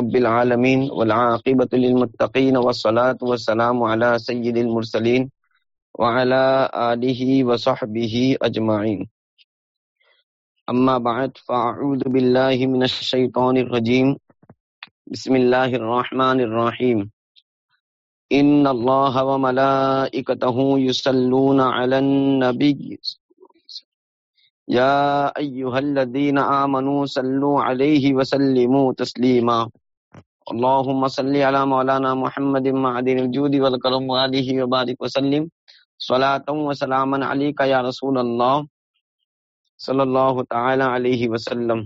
رب العالمين والعاقبة للمتقين والصلاة والسلام على سيد المرسلين وعلى آله وصحبه أجمعين أما بعد فأعوذ بالله من الشيطان الرجيم بسم الله الرحمن الرحيم إن الله وملائكته يصلون على النبي يا أيها الذين آمنوا صلوا عليه وسلموا تسليما اللهم صل على مولانا محمد معدن الجود والكرم وآله وبارك وسلم. صلاة وسلاما عليك يا رسول الله. صلی اللہ تعالی علیہ وسلم.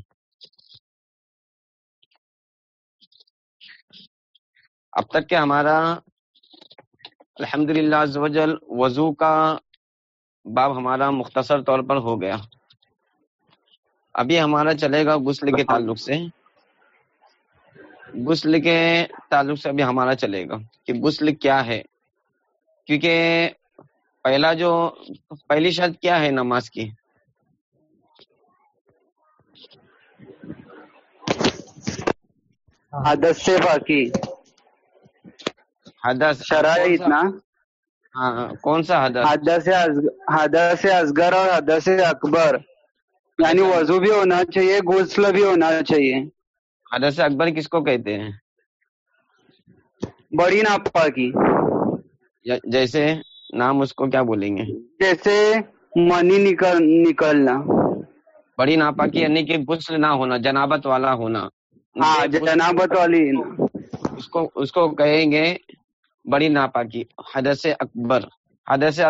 اب تک کہ ہمارا الحمد للہ وضو کا باب ہمارا مختصر طور پر ہو گیا۔ ابھی ہمارا چلے گا غسل کے تعلق سے۔ غسل کے تعلق سے ابھی ہمارا چلے گا کہ غسل کیا ہے۔ کیونکہ پہلا جو پہلی شرط کیا ہے نماز کی؟ حدث سے باقی حدث شرائط نا۔ ہاں کون سا حدث؟ حدث حدث اصغر اور حدث اکبر۔ یعنی وضو بھی ہونا چاہیے غسل بھی ہونا چاہیے۔ حدث اکبر کس کو کہتے ہیں؟ بڑی ناپا کی۔ جیسے نام اس کو کیا بولیں گے؟ جیسے منی نکل نکلنا۔ بڑی ناپا کی یعنی کہ غسل نہ ہونا جنابت والا ہونا۔ ہاں جنابت والی۔ اس کو اس کو کہیں گے بڑی ناپاکی حدث اکبر۔ حدث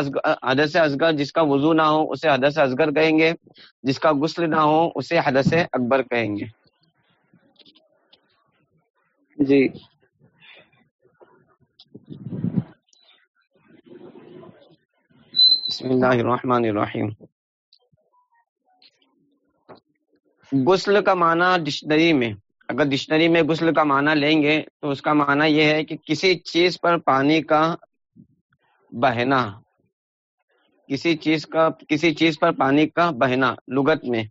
حدث اصغر جس کا وضو نہ ہو اسے حدث اصغر کہیں گے۔ جس کا غسل نہ ہو اسے حدث اکبر کہیں گے۔ جی۔ بسم اللہ الرحمن الرحیم۔ غسل کا معنی ڈکشنری میں۔ اگر ڈکشنری میں غسل کا معنی لیں گے تو اس کا معنی یہ ہے کہ کسی چیز پر پانی کا بہنا۔ کسی چیز کا، کسی چیز پر پانی کا بہنا لغت میں۔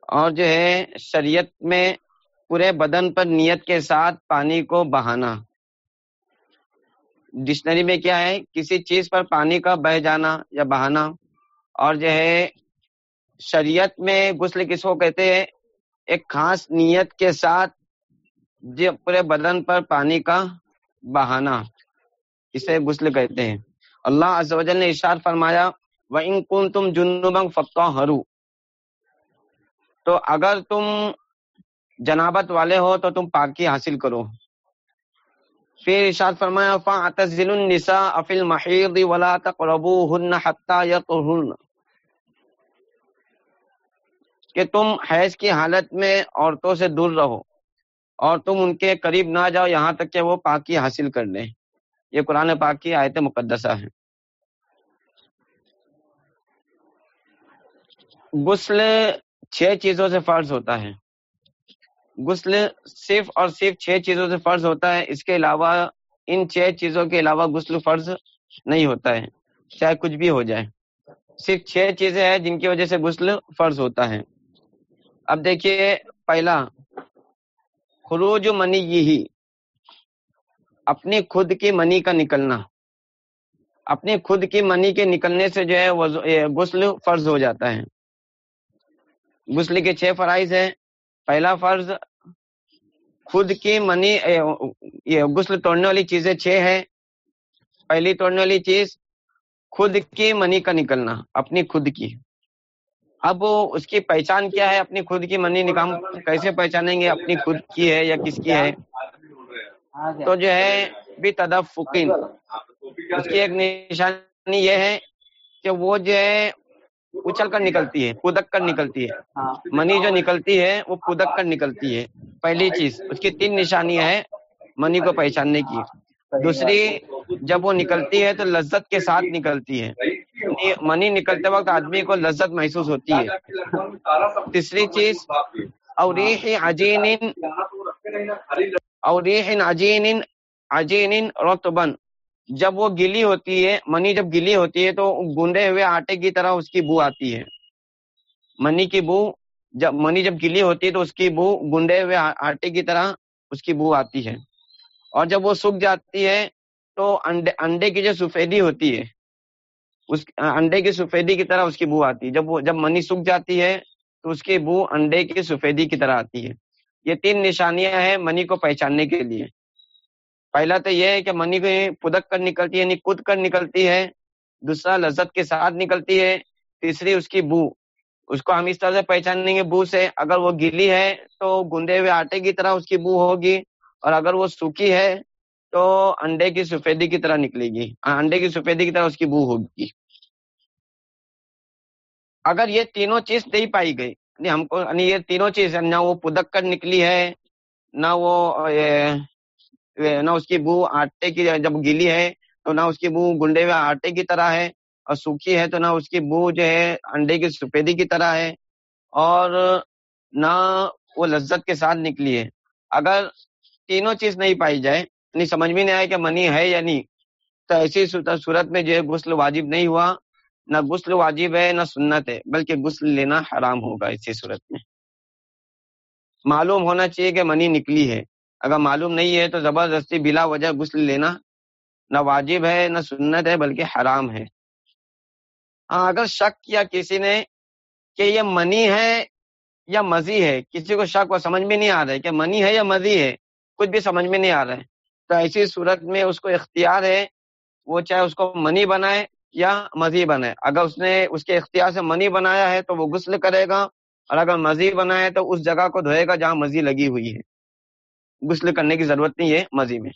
اور جو ہے شریعت میں پورے بدن پر نیت کے ساتھ پانی کو بہانا۔ ڈکشنری میں کیا ہے؟ کسی چیز پر پانی کا بہ جانا یا بہانا۔ اور جو ہے، شریعت میں غسل کس کو کہتے ہیں؟ ایک خاص نیت کے ساتھ پورے بدن پر پانی کا بہانا، اسے غسل کہتے ہیں۔ اللہ عز و جل نے اشار فرمایا وہ ان کن تم جنوبنگ فتح ہرو تو اگر تم جنابت والے ہو تو تم پاکی حاصل کرو۔ پھر ارشاد فرمایا، فاعتزل النساء فی المحیض ولا تقربوهن حتى يطهرن۔ کہ تم حیض کی حالت میں عورتوں سے دور رہو اور تم ان کے قریب نہ جاؤ، یہاں تک کہ وہ پاکی حاصل کر لیں۔ یہ قرآن پاک کی آیت مقدسہ ہے۔ غسل چھ چیزوں سے فرض ہوتا ہے۔ غسل صرف اور صرف چھ چیزوں سے فرض ہوتا ہے۔ اس کے علاوہ ان چھ چیزوں کے علاوہ غسل فرض نہیں ہوتا ہے، چاہے کچھ بھی ہو جائے۔ صرف چھ چیزیں ہیں جن کی وجہ سے غسل فرض ہوتا ہے۔ اب دیکھیے پہلا، خروج منی یہی اپنی خود کی منی کا نکلنا۔ اپنی خود کی منی کے نکلنے سے جو ہے غسل فرض ہو جاتا ہے۔ غسل کے چھ فرائض ہیں۔ پہلا فرض خود کی منی غسل توڑنے والی چیزیں چھ ہیں۔ پہلی توڑنے والی چیز، خود کی منی کا نکلنا، اپنی خود کی۔ اب اس کی پہچان کیا ہے؟ اپنی خود کی منی نکام کیسے پہچانیں گے؟ اپنی خود کی ہے یا کس کی ہے؟ تو جو ہے، بھی تدفقین۔ اس کی ایک نشانی یہ ہے کہ وہ جو ہے اچھل کر نکلتی ہے کودک کر نکلتی ہے۔ منی جو نکلتی ہے وہ کودک کر نکلتی ہے۔ پہلی چیز اس کی تین نشانی ہے منی کو پہچاننے کی۔ دوسری جب وہ نکلتی ہے تو لذت کے ساتھ نکلتی ہے۔ منی نکلتے وقت آدمی کو لذت محسوس ہوتی ہے۔ تیسری چیز اوریح عجین اوریح عجین عجین رتبن جب وہ گلی ہوتی ہے، منی جب گلی ہوتی ہے تو گنڈے ہوئے آٹے کی طرح اس کی بو آتی ہے۔ منی کی بو جب، منی جب گلی ہوتی ہے تو اس کی بو گنڈے ہوئے آٹے کی طرح اس کی بو آتی ہے۔ اور جب وہ سوکھ جاتی ہے تو انڈے انڈے کی جو سفیدی ہوتی ہے، اس انڈے کی سفیدی کی طرح اس کی بو آتی ہے۔ جب وہ، جب منی سوکھ جاتی ہے تو اس کی بو انڈے کی سفیدی کی طرح آتی ہے۔ یہ تین نشانیاں ہیں منی کو پہچاننے کے لیے۔ پہلا تو یہ ہے کہ منی کو پدک کر نکلتی ہے یعنی کود کر نکلتی ہے، دوسرا لذت کے ساتھ نکلتی ہے، تیسری اس کی بو۔ اس کو ہم اس طرح سے پہچانیں گے بو سے۔ اگر وہ گیلی ہے تو گندے ہوئے آٹے کی طرح اس کی بو ہوگی، اور اگر وہ سوکھی ہے تو انڈے کی سفیدی کی طرح نکلے گی۔ انڈے کی سفیدی کی طرح اس کی بو ہوگی۔ اگر یہ تینوں چیز نہیں پائی گئی یعنی ہم کو یعنی یہ تینوں چیز، نہ وہ پدک کر نکلی ہے، نہ وہ نہ اس کی بو آٹے کی جب گیلی ہے تو نہ اس کی بو گنڈے ہوئے آٹے کی طرح ہے اور سوکھی ہے تو نہ اس کی بو جو ہے انڈے کی سفیدی کی طرح ہے اور نہ وہ لذت کے ساتھ نکلی ہے۔ اگر تینوں چیز نہیں پائی جائے یعنی سمجھ میں نہیں آئے کہ منی ہے یا نہیں، تو ایسی صورت میں جو ہے غسل واجب نہیں ہوا۔ نہ غسل واجب ہے، نہ سنت ہے، بلکہ غسل لینا حرام ہوگا۔ اسی صورت میں معلوم ہونا چاہیے کہ منی نکلی ہے۔ اگر معلوم نہیں ہے تو زبردستی بلا وجہ غسل لینا نہ واجب ہے، نہ سنت ہے، بلکہ حرام ہے۔ ہاں اگر شک کیا کسی نے کہ یہ منی ہے یا مزی ہے، کسی کو شک و سمجھ میں نہیں آ رہا ہے کہ منی ہے یا مزی ہے، کچھ بھی سمجھ میں نہیں آ رہا ہے۔ تو ایسی صورت میں اس کو اختیار ہے، وہ چاہے اس کو منی بنائے یا مزی بنائے۔ اگر اس نے اس کے اختیار سے منی بنایا ہے تو وہ غسل کرے گا، اور اگر مزی بنائے تو اس جگہ کو دھوئے گا جہاں مزی لگی ہوئی ہے۔ غسل کرنے کی ضرورت نہیں ہے مزی میں۔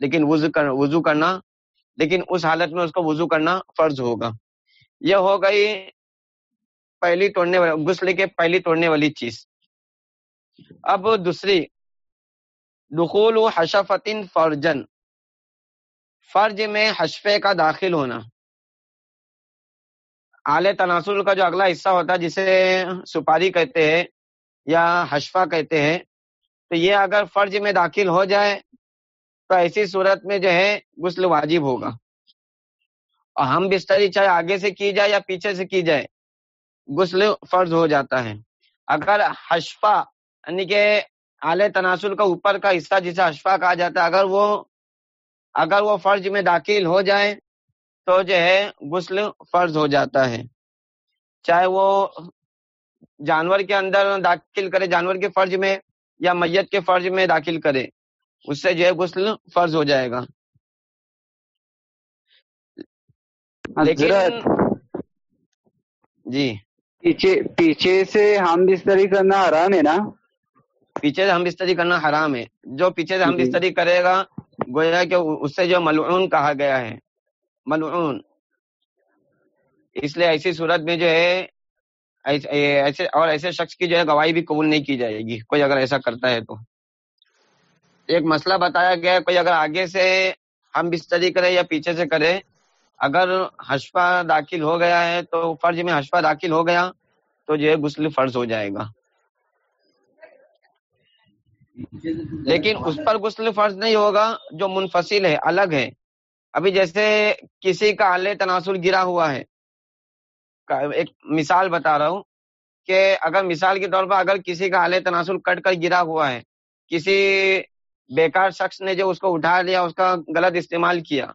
لیکن وضو کر، وضو کرنا، لیکن اس حالت میں اس کو وضو کرنا فرض ہوگا۔ یہ ہو گئی پہلی توڑنے والی، غسل کے پہلی توڑنے والی چیز۔ اب دوسری، دخول حشفتن فرجن۔ فرج میں حشفے کا داخل ہونا۔ اعلی تناسل کا جو اگلا حصہ ہوتا ہے، جسے سپاری کہتے ہیں یا حشفہ کہتے ہیں تو یہ اگر فرج میں داخل ہو جائے تو ایسی صورت میں جو ہے غسل واجب ہوگا۔ اور ہم بستری چاہے آگے سے کی جائے یا پیچھے سے کی جائے، غسل فرض ہو جاتا ہے۔ اگر حشفہ یعنی کہ اعلی تناسل کا اوپر کا حصہ جسے حشفہ کہا جاتا ہے، اگر وہ اگر وہ فرض میں داخل ہو جائے تو جو ہے غسل فرض ہو جاتا ہے۔ چاہے وہ جانور کے اندر داخل کرے، جانور کے فرض میں یا میت کے فرض میں داخل کرے اس سے جو ہے غسل فرض ہو جائے گا۔ لیکن جی۔ پیچھے پیچھے سے ہم بستری کرنا حرام ہے نا؟ پیچھے سے ہم بستری کرنا حرام ہے۔ جو پیچھے سے ہم جی۔ بستری کرے گا گویا کہ اس سے جو ملعون کہا گیا ہے۔ ملعون۔ اس لیے ایسی صورت میں جو ہے ایسے اور ایسے شخص کی جو ہے گواہی بھی قبول نہیں کی جائے گی۔ کوئی اگر ایسا کرتا ہے تو۔ ایک مسئلہ بتایا گیا کوئی اگر آگے سے ہم بستری کرے یا پیچھے سے کرے اگر حشفہ داخل ہو گیا ہے تو فرض میں حشفہ داخل ہو گیا تو جو ہے غسل فرض ہو جائے گا۔ لیکن اس پر غسل فرض نہیں ہوگا، جو منفصل ہے، الگ ہے۔ ابھی جیسے کسی کا اعلی تناسل گرا ہوا ہے ایک مثال بتا رہا ہوں کہ اگر مثال کے طور پر اگر کسی کا اعلی تناسل کٹ کر گرا ہوا ہے، کسی بیکار شخص نے جو اس کو اٹھا لیا اس کا غلط استعمال کیا،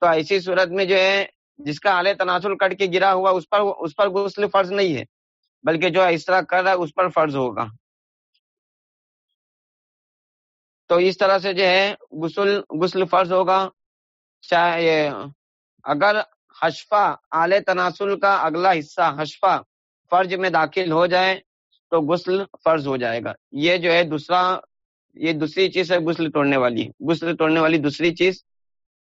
تو ایسی صورت میں جو ہے، جس کا اعلی تناسل کٹ کے گرا ہوا، اس پر اس پر غسل فرض نہیں ہے، بلکہ جو اس طرح کر رہا ہے، اس پر فرض ہوگا۔ تو اس طرح سے جو ہے، غسل غسل فرض ہوگا۔ چاہے اگر حشفہ اعلی تناسل کا اگلا حصہ حشفہ فرض میں داخل ہو جائے تو غسل فرض ہو جائے گا۔ یہ جو ہے دوسرا، یہ دوسری چیز ہے غسل توڑنے والی۔ غسل توڑنے والی دوسری چیز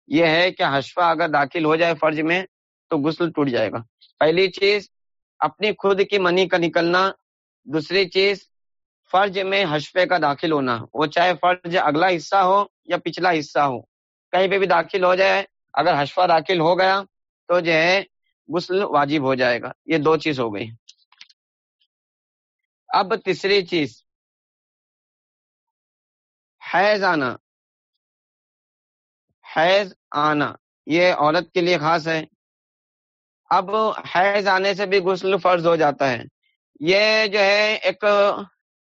یہ ہے کہ حشفہ اگر داخل ہو جائے فرض میں تو غسل ٹوٹ جائے گا۔ پہلی چیز، اپنی خود کی منی کا نکلنا۔ دوسری چیز فرض میں حشفے کا داخل ہونا۔ وہ چاہے فرض اگلا حصہ ہو یا پچھلا حصہ ہو، کہیں پہ بھی داخل ہو جائے، اگر حشفہ داخل ہو گیا تو جو ہے غسل واجب ہو جائے گا۔ یہ دو چیز ہو گئی۔ اب تیسری چیز۔ حیض آنا۔ حیض آنا۔ یہ عورت کے لیے خاص ہے۔ اب حیض آنے سے بھی غسل فرض ہو جاتا ہے۔ یہ جو ہے ایک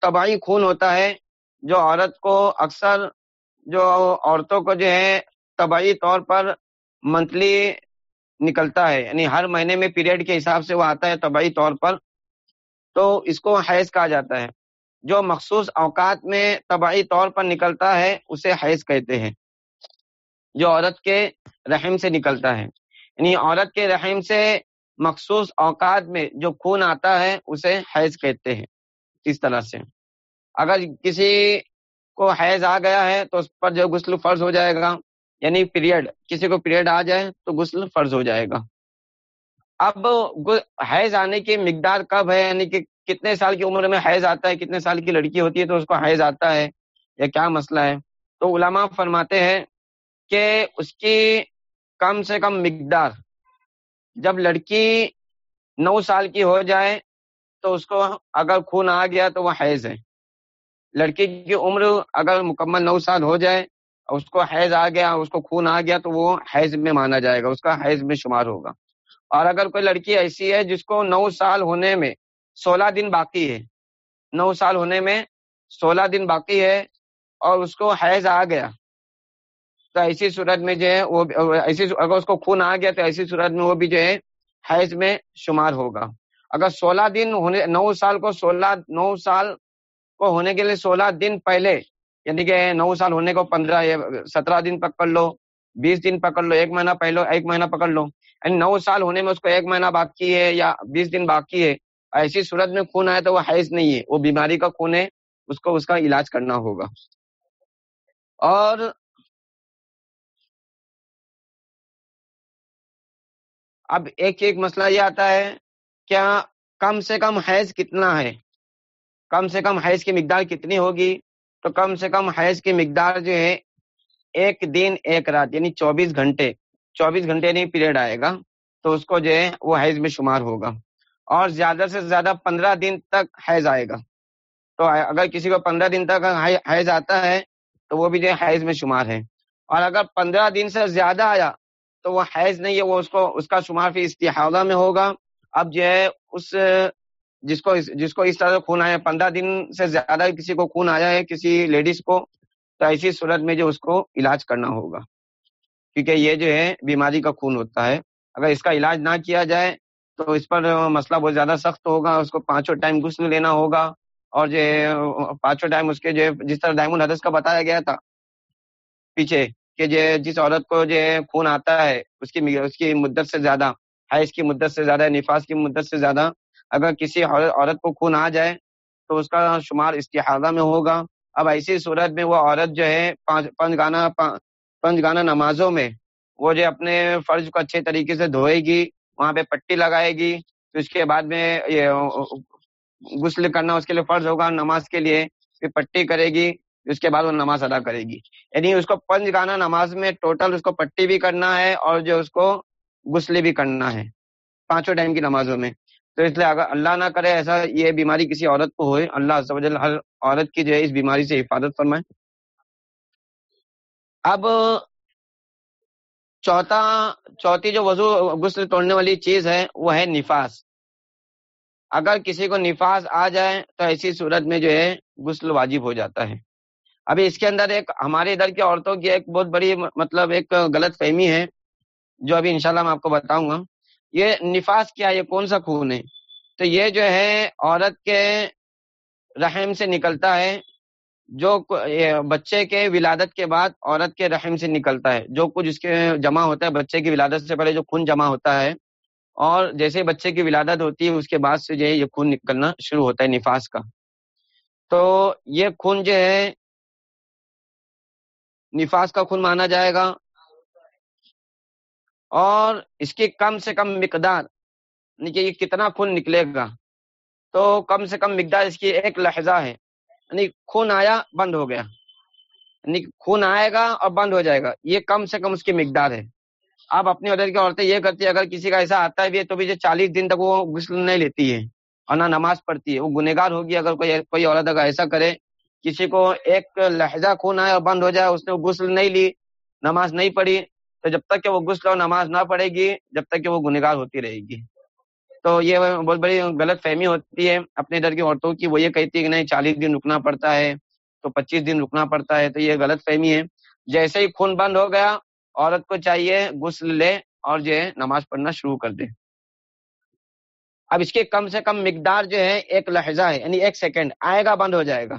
طبعی خون ہوتا ہے جو عورت کو اکثر جو عورتوں کو جو ہے طبعی طور پر منتھلی نکلتا ہے یعنی ہر مہینے میں پیریڈ کے حساب سے وہ آتا ہے طبعی طور پر، تو اس کو حیض کہا جاتا ہے۔ جو مخصوص اوقات میں طبعی طور پر نکلتا ہے، اسے حیض کہتے ہیں۔ جو عورت کے رحم سے نکلتا ہے۔ یعنی عورت کے رحم سے مخصوص اوقات میں جو خون آتا ہے، اسے حیض کہتے ہیں۔ اس طرح سے۔ اگر کسی کو حیض آ گیا ہے، تو اس پر جو غسل فرض ہو جائے گا۔ یعنی پیریڈ کسی کو پیریڈ آ جائے تو غسل فرض ہو جائے گا۔ اب حیض آنے کی مقدار کب ہے؟ یعنی کہ کتنے سال کی عمر میں حیض آتا ہے، کتنے سال کی لڑکی ہوتی ہے تو اس کو حیض آتا ہے یا کیا مسئلہ ہے؟ تو علماء فرماتے ہیں کہ اس کی کم سے کم مقدار، جب لڑکی نو سال کی ہو جائے تو اس کو اگر خون آ گیا تو وہ حیض ہے۔ لڑکی کی عمر اگر مکمل نو سال ہو جائے اس کو حیض آ گیا، اس کو خون آ گیا تو وہ حیض میں مانا جائے گا، اس کا حیض میں شمار ہوگا۔ اور اگر کوئی لڑکی ایسی ہے جس کو نو سال ہونے میں سولہ دن باقی ہے، نو سال ہونے میں سولہ دن باقی ہے اور اس کو حیض آ گیا، تو ایسی صورت میں جو ہے وہ ایسی اگر اس کو خون آ گیا تو ایسی صورت میں وہ بھی جو ہے حیض میں شمار ہوگا۔ اگر سولہ دن ہونے، نو سال کو سولہ، نو سال کو ہونے کے لیے سولہ دن پہلے یعنی کہ نو سال ہونے کو پندرہ سترہ دن پکڑ لو، بیس دن پکڑ لو، ایک مہینہ پہلو، ایک مہینہ پکڑ لو۔ یعنی نو سال ہونے میں اس کو ایک مہینہ باقی ہے یا بیس دن باقی ہے، ایسی صورت میں خون آئے تو وہ حیض نہیں ہے، وہ بیماری کا خون ہے، اس کو اس کا علاج کرنا ہوگا۔ اور اب ایک ایک مسئلہ یہ آتا ہے، کیا کم سے کم حیض کتنا ہے؟ کم سے کم حیض کی مقدار کتنی ہوگی؟ تو کم سے کم حیض کی مقدار جو ہے، ایک دن ایک رات یعنی چوبیس گھنٹے چوبیس گھنٹے نہیں، پیریڈ آئے گا، تو اس کو جو ہے وہ حیض میں شمار ہوگا۔ اور زیادہ سے زیادہ پندرہ دن تک حیض آئے گا۔ تو اگر کسی کو پندرہ دن تک حیض آتا ہے، تو وہ بھی جو ہے حیض میں شمار ہے۔ اور اگر پندرہ دن سے زیادہ آیا، تو وہ حیض نہیں ہے، وہ اس کو اس کا شمار پھر استحادہ میں ہوگا۔ اب جو ہے اس جس کو جس کو اس طرح سے خون آیا پندرہ دن سے زیادہ کسی کو خون آیا ہے، کسی لیڈیز کو، تو ایسی صورت میں جو اس کو علاج کرنا ہوگا۔ کیونکہ یہ جو ہے، بیماری کا خون ہوتا ہے۔ اگر اس کا علاج نہ کیا جائے، تو اس پر مسئلہ بہت زیادہ سخت ہوگا۔ اس کو پانچوں ٹائم غسل لینا ہوگا۔ اور جو پانچوں ٹائم اس کے جو جس طرح ڈائمنڈ حدث کا بتایا گیا تھا پیچھے، کہ جو جس عورت کو جو خون آتا ہے، اس کی اس کی مدت سے زیادہ، حیض کی مدت سے زیادہ نفاس کی مدت سے زیادہ اگر کسی عورت کو خون آ جائے تو اس کا شمار استحادہ میں ہوگا۔ اب ایسی صورت میں وہ عورت جو ہے پنج گانا پنج گانا نمازوں میں وہ جو اپنے فرض کو اچھے طریقے سے دھوئے گی، وہاں پہ پٹی لگائے گی، تو اس کے بعد میں یہ غسل کرنا اس کے لیے فرض ہوگا، نماز کے لیے پھر پٹی کرے گی، اس کے بعد وہ نماز ادا کرے گی۔ یعنی اس کو پنج گانا نماز میں ٹوٹل اس کو پٹی بھی کرنا ہے اور جو اس کو غسل بھی کرنا ہے۔ پانچوں ٹائم کی نمازوں میں۔ تو اس لیے اگر اللہ نہ کرے ایسا یہ بیماری کسی عورت کو ہوئے، اللہ ہر عورت کی جو ہے اس بیماری سے حفاظت فرمائے۔ اب، چوتھا، چوتھی جو وضو، غسل توڑنے والی چیز ہے، وہ ہے نفاس۔ اگر کسی کو نفاس آ جائے تو ایسی صورت میں جو ہے غسل واجب ہو جاتا ہے۔ ابھی اس کے اندر ایک، ہمارے ادھر کی عورتوں کی ایک بہت بڑی مطلب ایک غلط فہمی ہے، جو ابھی انشاءاللہ میں آپ کو بتاؤں گا۔ یہ نفاس کیا، یہ کون سا خون ہے؟ تو یہ جو ہے، عورت کے رحم سے نکلتا ہے، جو بچے کے ولادت کے بعد عورت کے رحم سے نکلتا ہے۔ جو کچھ اس کے جمع ہوتا ہے، بچے کی ولادت سے پہلے جو خون جمع ہوتا ہے، اور جیسے بچے کی ولادت ہوتی ہے، اس کے بعد سے جو ہے، یہ خون نکلنا شروع ہوتا ہے، نفاس کا۔ تو یہ خون جو ہے، نفاس کا خون مانا جائے گا۔ اور اس کی کم سے کم مقدار یعنی کہ یہ کتنا خون نکلے گا؟ تو کم سے کم مقدار اس کی ایک لہجہ ہے یعنی خون آیا بند ہو گیا۔ یعنی خون آئے گا اور بند ہو جائے گا، یہ کم سے کم اس کی مقدار ہے۔ آپ اپنی ادھر کی عورتیں یہ کرتی ہے اگر کسی کا ایسا آتا ہے بھی تو بھی چالیس دن تک وہ غسل نہیں لیتی ہے اور نہ نماز پڑھتی ہے، وہ گنےگار ہوگی۔ اگر کوئی کوئی عورت اگر ایسا کرے، کسی کو ایک لہجہ خون آئے اور بند ہو جائے، اس نے غسل نہیں لی، نماز نہیں پڑھی تو جب تک کہ وہ غسل اور نماز نہ پڑے گی، جب تک کہ وہ گنےگار ہوتی رہے گی۔ تو یہ بہت بڑی غلط فہمی ہوتی ہے۔ اپنے ادھر کی عورتوں کی وہ یہ کہتی ہے کہ نہیں، چالیس دن رکنا پڑتا ہے تو پچیس دن رکنا پڑتا ہے، تو یہ غلط فہمی ہے۔ جیسے ہی خون بند ہو گیا، عورت کو چاہیے غسل لے اور جو ہے نماز پڑھنا شروع کر دے۔ اب اس کی کم سے کم مقدار جو ہے ایک لہجہ ہے یعنی ایک سیکنڈ آئے گا بند ہو جائے گا،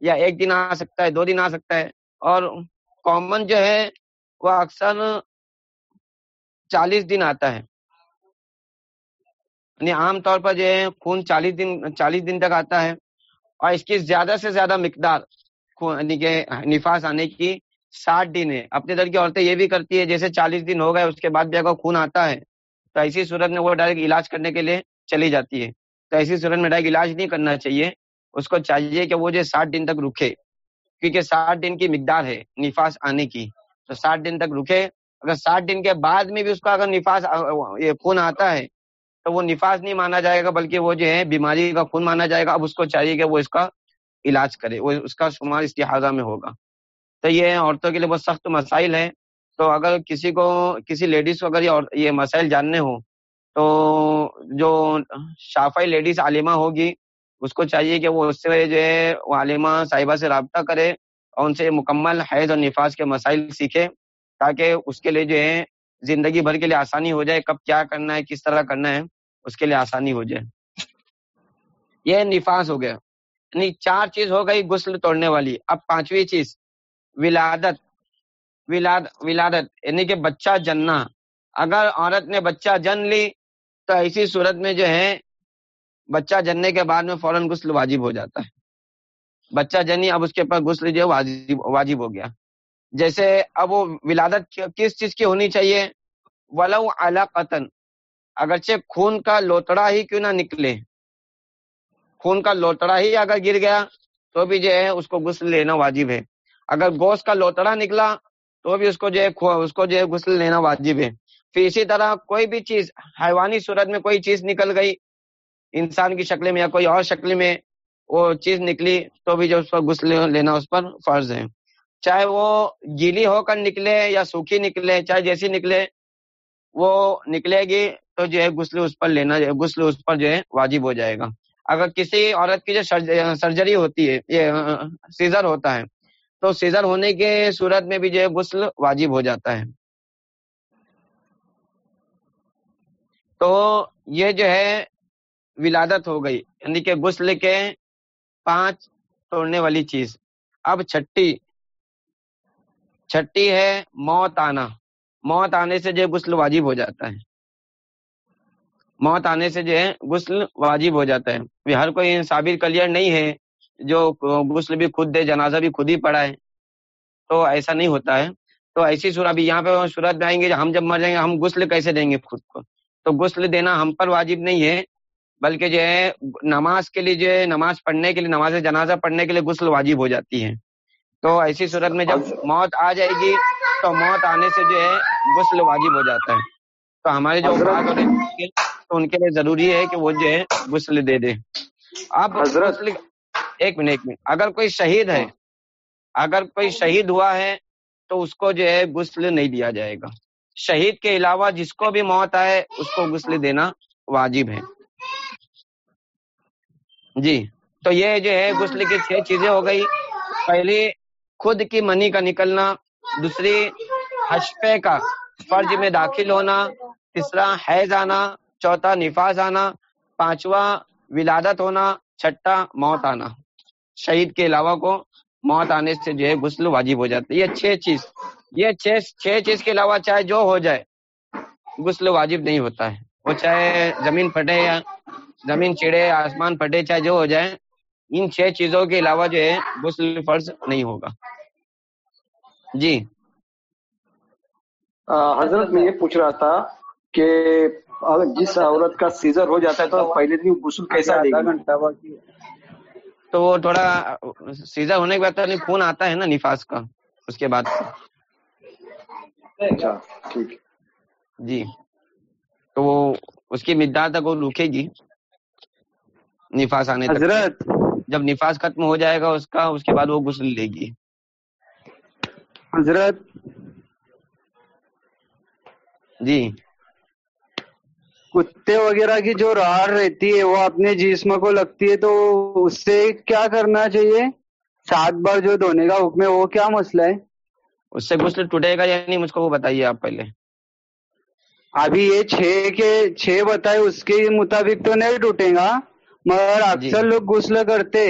یا ایک دن آ سکتا ہے، دو دن آ سکتا ہے۔ اور کامن جو ہے وہ اکثر چالیس دن آتا ہے۔ یعنی عام طور پر جو ہے خون چالیس دن چالیس دن تک آتا ہے اور اس کی زیادہ سے زیادہ مقدار یعنی کہ نفاس آنے کی ساٹھ دن ہے۔ اپنے در کی عورتیں یہ بھی کرتی ہے جیسے چالیس دن ہو گئے، اس کے بعد بھی اگر خون آتا ہے تو ایسی صورت میں وہ ڈائریکٹ علاج کرنے کے لیے چلی جاتی ہے۔ تو ایسی صورت میں ڈائریکٹ علاج نہیں کرنا چاہیے، اس کو چاہیے کہ وہ جو ساٹھ دن تک رکے کیونکہ ساٹھ دن کی مقدار ہے نفاس آنے کی۔ تو ساٹھ دن تک رکے۔ اگر ساٹھ دن کے بعد میں بھی اس کا اگر نفاس یہ خون آتا ہے، تو وہ نفاس نہیں مانا جائے گا، بلکہ وہ جو ہے بیماری کا خون مانا جائے گا۔ اب اس کو چاہیے کہ وہ اس کا علاج کرے، وہ اس کا شمار استحاظہ میں ہوگا۔ تو یہ عورتوں کے لیے بہت سخت مسائل ہیں۔ تو اگر کسی کو، کسی لیڈیز کو اگر یہ مسائل جاننے ہوں، تو جو شافائی لیڈیز عالمہ ہوگی، اس کو چاہیے کہ وہ اس سے جو ہے وہ عالمہ صاحبہ سے رابطہ کرے۔ اور ان سے مکمل حیض اور نفاذ کے مسائل سیکھے تاکہ اس کے لیے جو ہے زندگی بھر کے لیے آسانی ہو جائے، کب کیا کرنا ہے، کس طرح کرنا ہے، اس کے لیے آسانی ہو جائے۔ یہ نفاذ ہو گیا۔ یعنی چار چیز ہو گئی غسل توڑنے والی۔ اب پانچویں چیز، ولادت۔ ولاد، ولادت یعنی کہ بچہ جننا۔ اگر عورت نے بچہ جن لی، تو ایسی صورت میں جو ہے بچہ جننے کے بعد میں فوراً غسل واجب ہو جاتا ہے۔ بچہ جنی اب اس کے پاس غسل جو واجب واجب ہو گیا۔ جیسے اب وہ ولادت کس چیز کی ہونی چاہیے؟ ولو قطن اگرچہ خون کا لوتڑا ہی کیوں نہ نکلے۔ خون کا لوتڑا ہی اگر گر گیا تو بھی جو ہے اس کو غسل لینا واجب ہے۔ اگر گوشت کا لوتڑا نکلا تو بھی اس کو جو ہے اس کو جو ہے غسل لینا واجب ہے۔ پھر اسی طرح کوئی بھی چیز، حیوانی صورت میں کوئی چیز نکل گئی، انسان کی شکل میں یا کوئی اور شکل میں وہ چیز نکلی تو بھی جو اس پر غسل لینا اس پر فرض ہے چاہے وہ گیلی ہو کر نکلے یا سوکھی نکلے، چاہے جیسی نکلے، وہ نکلے گی تو جو ہے غسل اس پر لینا غسل اس پر جو ہے واجب ہو جائے گا۔ اگر کسی عورت کی جو سرجری ہوتی ہے، یہ سیزر ہوتا ہے، تو سیزر ہونے کے صورت میں بھی جو ہے غسل واجب ہو جاتا ہے۔ تو یہ جو ہے ولادت ہو گئی یعنی کہ غسل کے پانچ توڑنے والی چیز۔ اب چھٹی۔ چھٹی ہے موت آنا۔ موت آنے سے جو ہے غسل واجب ہو جاتا ہے۔ موت آنے سے جو ہے غسل واجب ہو جاتا ہے۔ ہر کوئی صابر کلیئر نہیں ہے جو غسل بھی خود دے، جنازہ بھی خود ہی پڑا ہے۔ تو ایسا نہیں ہوتا ہے۔ تو ایسی صورت ابھی یہاں پہ صورت میں آئیں گے، ہم جب مر جائیں گے، ہم غسل کیسے دیں گے خود کو؟ تو غسل دینا ہم پر واجب نہیں ہے۔ بلکہ جو ہے نماز کے لیے جو ہے نماز پڑھنے کے لیے نماز جنازہ پڑھنے کے لیے غسل واجب ہو جاتی ہے۔ تو ایسی صورت میں جب موت آ جائے گی تو موت آنے سے جو ہے غسل واجب ہو جاتا ہے۔ تو ہمارے جو تو ان کے لیے ضروری ہے کہ وہ جو ہے غسل دے دے اب غسل ایک منٹ ایک منٹ۔ اگر کوئی شہید ہے اگر کوئی شہید ہوا ہے تو اس کو جو ہے غسل نہیں دیا جائے گا۔ شہید کے علاوہ جس کو بھی موت آئے اس کو غسل دینا واجب ہے۔ جی۔ تو یہ جو ہے غسل کی چھ چیزیں ہو گئی۔ پہلی، خود کی منی کا نکلنا۔ دوسری، حشفے کا فرج میں داخل ہونا۔ تیسرا، حیض آنا۔ چوتھا، نفاذ آنا۔ پانچواں، ولادت ہونا۔ چھٹا، موت آنا۔ شہید کے علاوہ کو موت آنے سے جو ہے غسل واجب ہو جاتا ہے۔ یہ چھ چیز۔ یہ چھ چھ چیز کے علاوہ چاہے جو ہو جائے، غسل واجب نہیں ہوتا ہے۔ وہ چاہے زمین پھٹے یا زمین چڑے آسمان پھٹے چاہے جو ہو جائے ان چھ چیزوں کے علاوہ جو ہے غسل فرض نہیں ہوگا۔ جی۔ حضرت میں یہ پوچھ رہا تھا کہ جس عورت کا سیزر ہو جاتا ہے تو پہلے دن غسل کیسا تو وہ تھوڑا سیزر ہونے کے بعد خون آتا ہے نا نفاس کا اس کے بعد۔ اچھا، جی۔ تو وہ اس کی مقدار تک وہ رکے گی۔ نفاس آنے حضرت! جب نفاس ختم ہو جائے گا اس کا اس کے بعد وہ غسل لے گی۔ حضرت! جی۔ کتے وغیرہ کی جو راڑ رہتی ہے وہ اپنے جسم کو لگتی ہے تو اس سے کیا کرنا چاہیے؟ سات بار جو دھونے کا حکم ہے وہ کیا مسئلہ ہے؟ اس سے غسل ٹوٹے گا یا نہیں؟ مجھ کو وہ بتائیے آپ پہلے۔ ابھی یہ چھ کے چھ بتائے اس کے مطابق تو نہیں ٹوٹے گا۔ مگر جی۔ اکثر لوگ غسل کرتے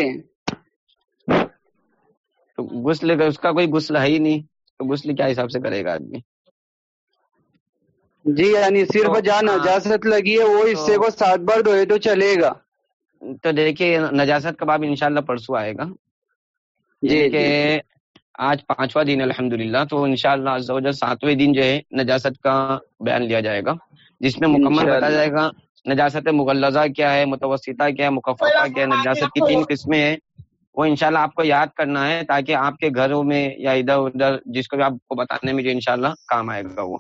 غسل اس کا کوئی غسل ہے ہی نہیں تو غسل کیا حساب سے کرے گا آدمی؟ جی یعنی صرف جہاں ہاں۔ نجاست لگی ہے وہ حصے کو سات بار دھوئے تو چلے گا۔ تو دیکھیے نجاست کباب انشاءاللہ پرسو آئے گا۔ جی, جی، کہ جی۔ آج پانچواں دن الحمدللہ تو انشاءاللہ عزوجل ساتویں دن جو ہے نجاست کا بیان لیا جائے گا جس میں مکمل بتایا جائے گا۔ نجاست مغلزہ کیا ہے متوسطہ کیا ہے مقفقہ کیا ہے نجاست کی تین قسمیں ہیں۔ وہ انشاءاللہ آپ کو یاد کرنا ہے تاکہ آپ کے گھروں میں یا ادھر ادھر جس کو بھی آپ کو بتانے میں جو انشاءاللہ کام آئے گا وہ۔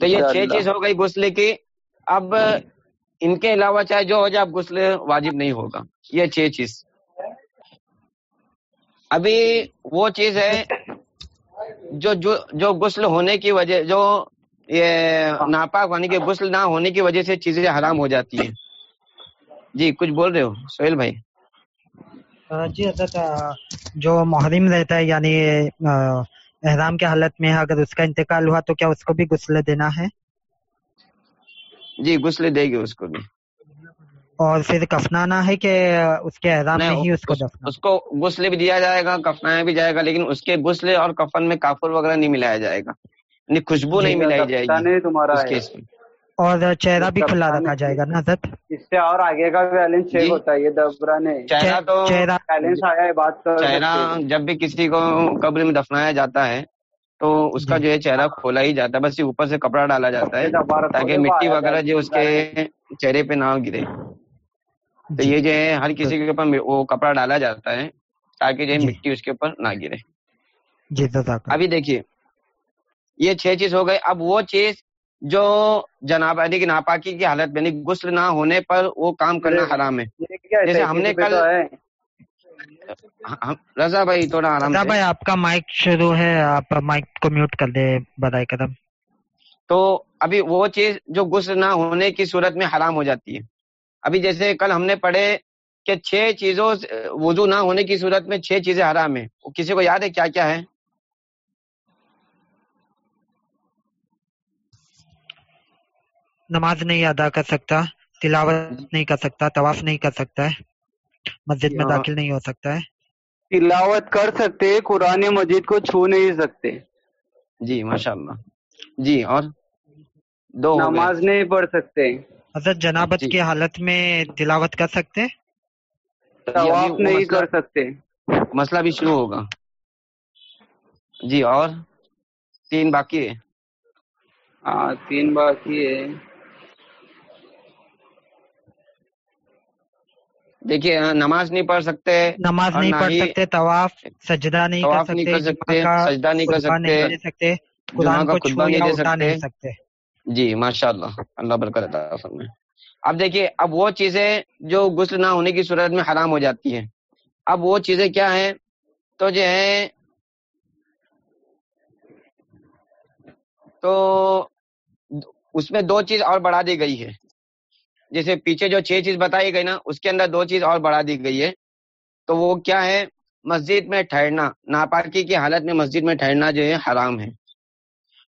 تو یہ چھ چیز ہو گئی غسلے کی۔ اب ان کے علاوہ چاہے جو ہو جائے اب غسل واجب نہیں ہوگا۔ یہ چھ چیز۔ ابھی وہ چیز ہے جو جو, جو غسل ہونے کی وجہ جو یہ ناپاک ہونے کے غسل نہ ہونے کی وجہ سے چیزیں حرام ہو جاتی ہیں۔ جی کچھ بول رہے ہو؟ سہیل بھائی۔ جی حضرت جو محرم رہتا ہے یعنی احرام کے حالت میں اگر اس کا انتقال ہوا تو کیا اس کو بھی غسل دینا ہے؟ جی غسل دے گی اس کو بھی۔ اور پھر کفنانا ہے کہ اس کے احرام میں ہی اس کو دفنا اس کو غسل بھی دیا جائے گا کفنایا بھی جائے گا لیکن اس کے غسل اور کفن میں کافر وغیرہ نہیں ملایا جائے گا۔ نہیں خوشبو جی، نہیں ملائی جائے گی تمہارا اور چہرہ بھی کھلا رکھا جائے گا نا سر اس سے اور آگے کا بیلنس چیک جی۔ ہوتا ہے یہ دبرا نے چہرہ تو بیلنس آیا ہے بات چہرہ جب بھی کسی کو قبر میں دفنایا جاتا ہے تو اس کا جی۔ جو ہے چہرہ کھولا ہی جاتا ہے بس یہ اوپر سے کپڑا ڈالا جاتا ہے تاکہ مٹی وغیرہ جو اس کے چہرے پہ نہ گرے۔ تو یہ جو ہے ہر کسی کے اوپر وہ کپڑا ڈالا جاتا ہے تاکہ جو ہے مٹی اس کے اوپر نہ گرے۔ ابھی دیکھیے یہ چھ چیز ہو گئے اب وہ چیز جو جناب یعنی کہ ناپاکی کی حالت میں غسل نہ ہونے پر وہ کام کرنا حرام ہے۔ جیسے ہم نے کل رضا بھائی تھوڑا آرام رضا بھائی آپ کا مائک شروع ہے آپ مائک کو میوٹ کر دیں بدائے قدم۔ تو ابھی وہ چیز جو غسل نہ ہونے کی صورت میں حرام ہو جاتی ہے۔ ابھی جیسے کل ہم نے پڑھے کہ چھ چیزوں وضو نہ ہونے کی صورت میں چھ چیزیں حرام ہیں۔ کسی کو یاد ہے کیا کیا ہے؟ نماز نہیں ادا کر سکتا تلاوت نہیں کر سکتا طواف نہیں کر سکتا ہے۔ مسجد میں داخل نہیں ہو سکتا ہے۔ تلاوت کر سکتے قرآن مجید کو چھو نہیں سکتے۔ جی ماشاء اللہ جی اور دو نماز نہیں پڑھ سکتے۔ حضرت جنابت جی۔ کی حالت میں تلاوت کر سکتے؟ طواف یعنی نہیں کر سکتے۔ مسئلہ بھی شروع ہوگا۔ جی اور تین باقی ہے۔ ہاں تین باقی ہے۔ دیکھیے نماز نہیں پڑھ سکتے نماز نہیں پڑھ سکتے طواف سجدہ نہیں کر سکتے سجدہ نہیں کر سکتے جی ماشاء اللہ اللہ برکت اب دیکھیے اب وہ چیزیں جو غسل نہ ہونے کی صورت میں حرام ہو جاتی ہیں۔ اب وہ چیزیں کیا ہیں؟ تو جو ہے تو اس میں دو چیز اور بڑھا دی گئی ہے۔ جیسے پیچھے جو چھ چیز بتائی گئی نا اس کے اندر دو چیز اور بڑھا دی گئی ہے۔ تو وہ کیا ہے؟ مسجد میں ٹھہرنا ناپاکی کی حالت میں مسجد میں ٹھہرنا جو ہے حرام ہے۔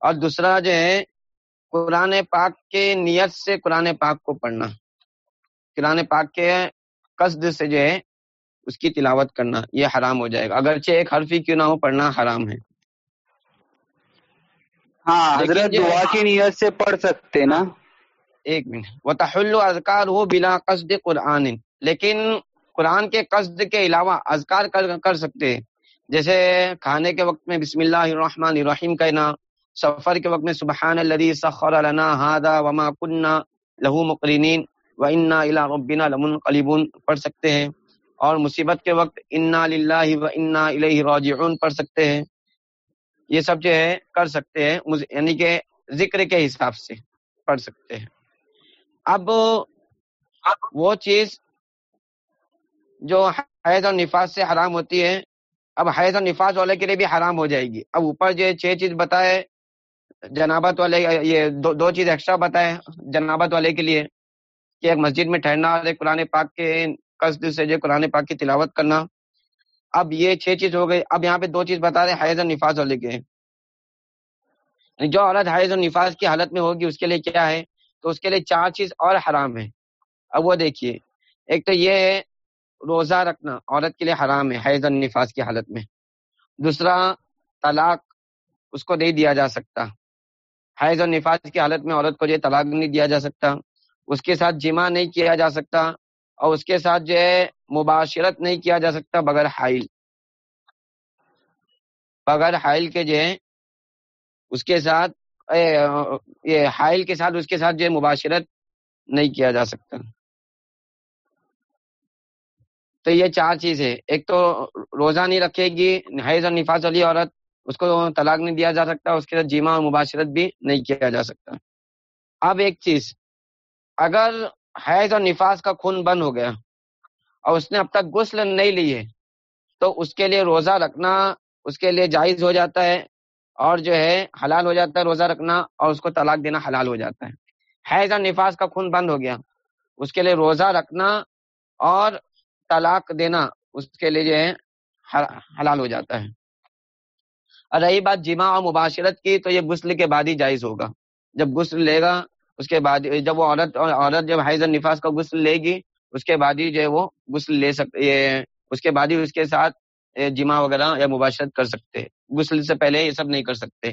اور دوسرا جو ہے قرآن پاک کے نیت سے قرآن پاک کو پڑھنا۔ قرآن پاک کے قصد سے جو ہے اس کی تلاوت کرنا یہ حرام ہو جائے گا۔ اگرچہ ایک حرفی کیوں نہ ہو پڑھنا حرام ہے۔ ہاں حضرت دعا کی نیت سے پڑھ سکتے نا۔ ایک منٹ۔ و تحل اذکار ہو بلا قصد قرآن۔ لیکن قرآن کے قصد کے علاوہ اذکار کر, کر سکتے ہیں۔ جیسے کھانے کے وقت میں بسم اللہ الرحمن الرحیم کہنا سفر کے وقت میں سبحان اللہ سخر لنا هذا وما كنا له مقرنين وانا الى لمن لمنقلبون۔ پڑھ سکتے ہیں۔ اور مصیبت کے وقت انا للہ و انا الہ راجعون۔ پڑھ سکتے ہیں۔ یہ سب جو ہے کر سکتے ہیں یعنی کہ ذکر کے حساب سے پڑھ سکتے ہیں۔ اب وہ چیز جو حیض اور نفاذ سے حرام ہوتی ہے اب حیض اور نفاذ والے کے لیے بھی حرام ہو جائے گی۔ اب اوپر جو چھ چیز بتائے جنابت والے یہ دو, دو چیز ایکسٹرا بتائے جنابت والے کے لیے کہ ایک مسجد میں ٹھہرنا اور ایک قرآن پاک کے قصد سے جو قرآن پاک کی تلاوت کرنا۔ اب یہ چھ چیز ہو گئی۔ اب یہاں پہ دو چیز بتا رہے حیض اور نفاذ والے کے۔ جو عورت حیض اور نفاس کی حالت میں ہوگی اس کے لیے کیا ہے؟ تو اس کے لیے چار چیز اور حرام ہے اب وہ دیکھیے، ایک تو یہ ہے، روزہ رکھنا عورت کے لیے حرام ہے، حیض اور نفاذ کی حالت میں۔ دوسرا، طلاق اس کو نہیں دیا جا سکتا۔ حیض اور نفاذ کی حالت میں عورت کو جو طلاق نہیں دیا جا سکتا۔ اس کے ساتھ جمع نہیں کیا جا سکتا اور اس کے ساتھ جو ہے مباشرت نہیں کیا جا سکتا بغیر حائل۔ بغیر حائل کے جو ہے، اس کے ساتھ یہ حائل کے ساتھ، اس کے ساتھ جو ہے مباشرت نہیں کیا جا سکتا۔ تو یہ چار چیز ہے ایک تو روزہ نہیں رکھے گی، حیض اور نفاذ والی عورت، اس کو طلاق نہیں دیا جا سکتا، اس کے ساتھ جیما اور مباشرت بھی نہیں کیا جا سکتا۔ اب ایک چیز، اگر حیض اور نفاذ کا خون بند ہو گیا اور اس نے اب تک غسل نہیں لی ہے، تو اس کے لیے روزہ رکھنا، اس کے لیے جائز ہو جاتا ہے۔ اور جو ہے حلال ہو جاتا ہے، روزہ رکھنا اور اس کو طلاق دینا حلال ہو جاتا ہے۔ حیض اور نفاذ کا خون بند ہو گیا۔ اس کے لیے روزہ رکھنا اور طلاق دینا اس کے لیے جو ہے حلال ہو جاتا ہے۔ اور رہی بات جمع اور مباشرت کی، تو یہ غسل کے بعد ہی جائز ہوگا۔ جب غسل لے گا، اس کے بعد جب وہ عورت اور عورت جب حیض نفاس کا غسل لے گی، اس کے بعد ہی جو ہے وہ غسل لے سکتے اس کے بعد ہی اس کے ساتھ جمع وغیرہ یا مباشرت کر سکتے۔ غسل سے پہلے یہ سب نہیں کر سکتے۔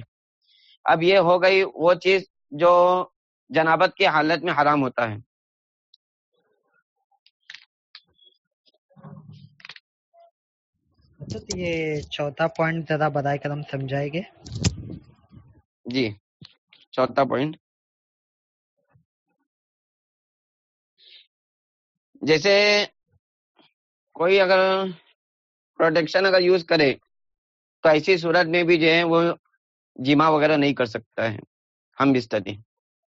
اب یہ ہو گئی وہ چیز جو جنابت کی حالت میں حرام ہوتا ہے۔ اچھا یہ چوتھا پوائنٹ ذرا برائے کرم سمجھائے گے۔ جی چوتھا پوائنٹ جیسے کوئی اگر پروٹیکشن اگر یوز کرے تو ایسی صورت میں بھی جو ہے وہ جمع وغیرہ نہیں کر سکتا ہے۔ ہم بستری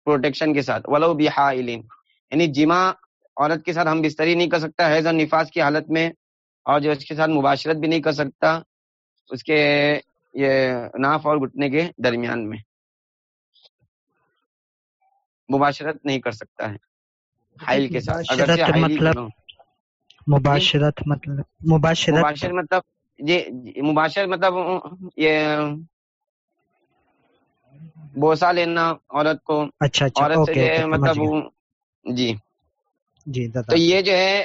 پروٹیکشن کے ساتھ۔ ولو بھی یعنی جمع عورت کے ساتھ ہم بستری نہیں کر سکتا حیض اور نفاذ کی حالت میں۔ اور جو اس کے ساتھ مباشرت بھی نہیں کر سکتا اس کے یہ ناف اور گھٹنے کے درمیان میں۔ مباشرت نہیں کر سکتا ہے۔ حائل کے ساتھ۔ مطلب مباشرت مطلب مباشرت مباشر مطلب جی مباشر مطلب یہ بوسا لینا عورت کو اچھا اچھا عورت سے مطلب جی۔ جی تو یہ جو ہے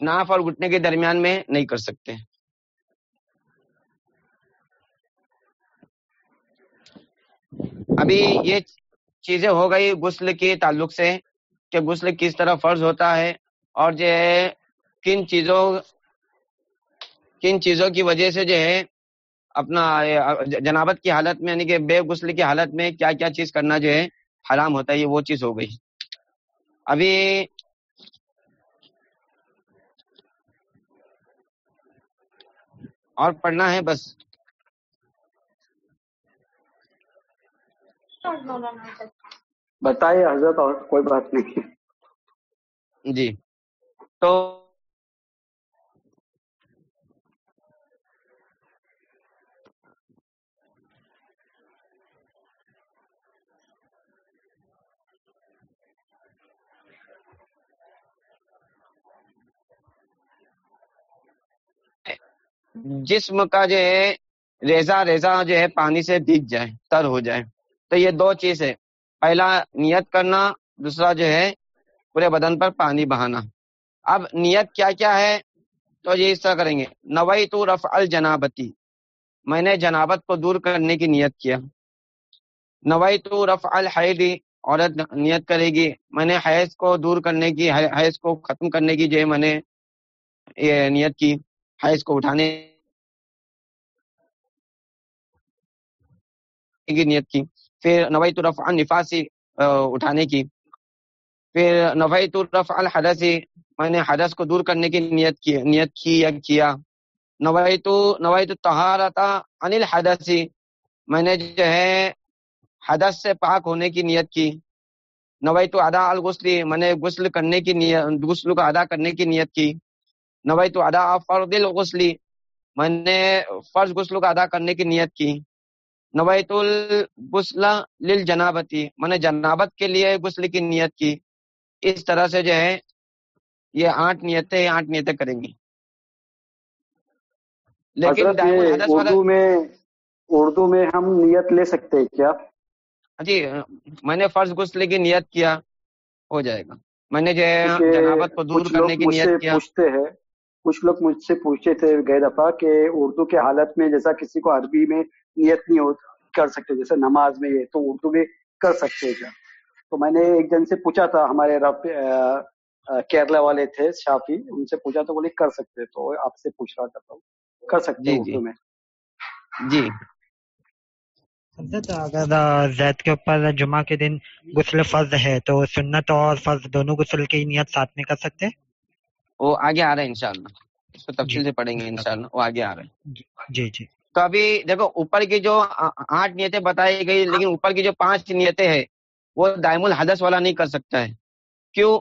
ناف اور گھٹنے کے درمیان میں نہیں کر سکتے۔ ابھی یہ چیزیں ہو گئی غسل کے تعلق سے کہ غسل کس طرح فرض ہوتا ہے اور جو ہے کن چیزوں کن چیزوں کی وجہ سے جو ہے اپنا جنابت کی حالت میں یعنی کہ بے غسل کی حالت میں کیا کیا چیز کرنا جو ہے حرام ہوتا ہے یہ وہ چیز ہو گئی۔ ابھی اور پڑھنا ہے بس۔ بتائیے حضرت اور کوئی بات نہیں۔ جی۔ تو جسم کا جو ہے ریزا ریزا جو ہے پانی سے بھیگ جائے، تر ہو جائے۔ تو یہ دو چیز ہے۔ پہلا، نیت کرنا، دوسرا جو ہے، پورے بدن پر پانی بہانا۔ اب نیت کیا کیا ہے؟ تو یہ اس طرح کریں گے۔ نوئی تو رف الجنابتی میں نے جنابت کو دور کرنے کی نیت کیا۔ نوئی تو رف الحیدی عورت نیت کرے گی۔ میں نے حیض کو دور کرنے کی، حیض کو ختم کرنے کی جو ہے، میں نے یہ نیت کی۔ حیض کو اٹھانے کی نیت کی۔ پھر نوئی تو رفع نفاسی اٹھانے کی۔ پھر نوئی تو رفع الحدثی میں نے حدث کو دور کرنے کی نیت کی نیت کی یا کیا۔ نوئی تو نوئی تو تہارتا عن الحدثی میں نے جو ہے حدث سے پاک ہونے کی نیت کی۔ نوئی ادا الغسلی میں نے غسل کرنے کی نیت، غسل کو ادا کرنے کی نیت کی۔ نوئی تو ادا فرد الغسلی میں نے فرض غسل کو ادا کرنے کی نیت کی۔ نویت الغسل لل جنابتی میں نے جنابت کے لیے غسل کی نیت کی۔ اس طرح سے جو ہے یہ آٹھ نیتیں آٹھ نیتیں کریں گی۔ لیکن اردو میں اردو میں ہم نیت لے سکتے ہیں کیا؟ جی میں نے فرض غسل کی نیت کیا ہو جائے گا۔ میں نے جو ہے جنابت کو دور کرنے کی نیت کیا۔ پوچھتے ہیں کچھ لوگ مجھ سے پوچھتے تھے گئے دفعہ کہ اردو کے حالت میں جیسا کسی کو عربی میں نیت نہیں ہو کر سکتے جیسے نماز میں یہ تو اردو میں کر سکتے ہیں۔ کیا تو میں نے ایک جن سے پوچھا تھا ہمارے رب کیرلا والے تھے شافی ان سے پوچھا تو بولے کر سکتے تو آپ سے پوچھ رہا تھا تو کر سکتے جی جی۔ اردو میں۔ جی۔ اگر زید کے اوپر جمعہ کے دن غسل فرض ہے تو سنت اور فرض دونوں غسل کی نیت ساتھ میں کر سکتے ہیں؟ وہ آگے آ رہے ہیں انشاءاللہ۔ اس کو تفصیل جی۔ سے پڑھیں گے انشاءاللہ وہ آگے آ رہے ہیں۔ جی جی تو ابھی دیکھو اوپر کی جو آٹھ نیتیں بتائی گئی لیکن اوپر کی جو پانچ نیتیں ہیں وہ دائم الحدث والا نہیں کر سکتا ہے۔ کیوں؟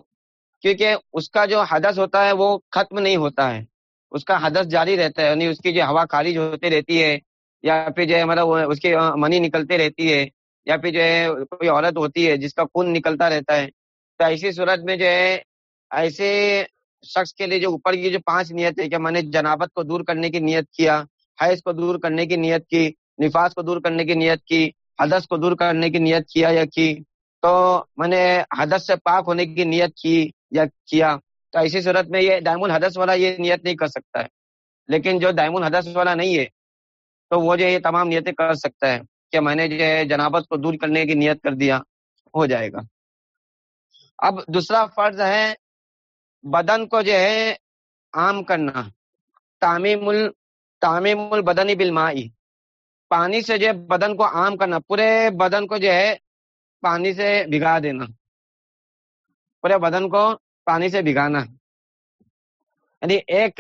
کیونکہ اس کا جو حدث ہوتا ہے وہ ختم نہیں ہوتا ہے۔ اس کا حدث جاری رہتا ہے یعنی اس کی جو ہوا خارج ہوتی رہتی ہے یا پھر جو ہے مطلب اس کی منی نکلتی رہتی ہے یا پھر جو ہے کوئی عورت ہوتی ہے جس کا خون نکلتا رہتا ہے۔ تو ایسی صورت میں جو ہے ایسے شخص کے لیے جو اوپر کی جو پانچ نیت ہے کہ میں نے جنابت کو دور کرنے کی نیت کیا، حیض کو دور کرنے کی نیت کی، نفاس کو دور کرنے کی نیت کی، حدث کو دور کرنے کی نیت کیا یا کی؟ تو میں نے حدث سے پاک ہونے کی نیت کی یا کیا؟ تو ایسی صورت میں یہ دائم الحدث والا یہ نیت نہیں کر سکتا ہے۔ لیکن جو دائم الحدث والا نہیں ہے، تو وہ جو یہ تمام نیتیں کر سکتا ہے کہ میں نے جو ہے جنابت کو دور کرنے کی نیت کر دیا، ہو جائے گا۔ اب دوسرا فرض ہے بدن کو جو ہے عام کرنا۔ تعمیم ال، تعمیم البدنی بالمائی پانی سے جو ہے بدن کو عام کرنا، پورے بدن کو جو ہے پانی سے بھگا دینا۔ پورے بدن کو پانی سے بھگانا۔ یعنی ایک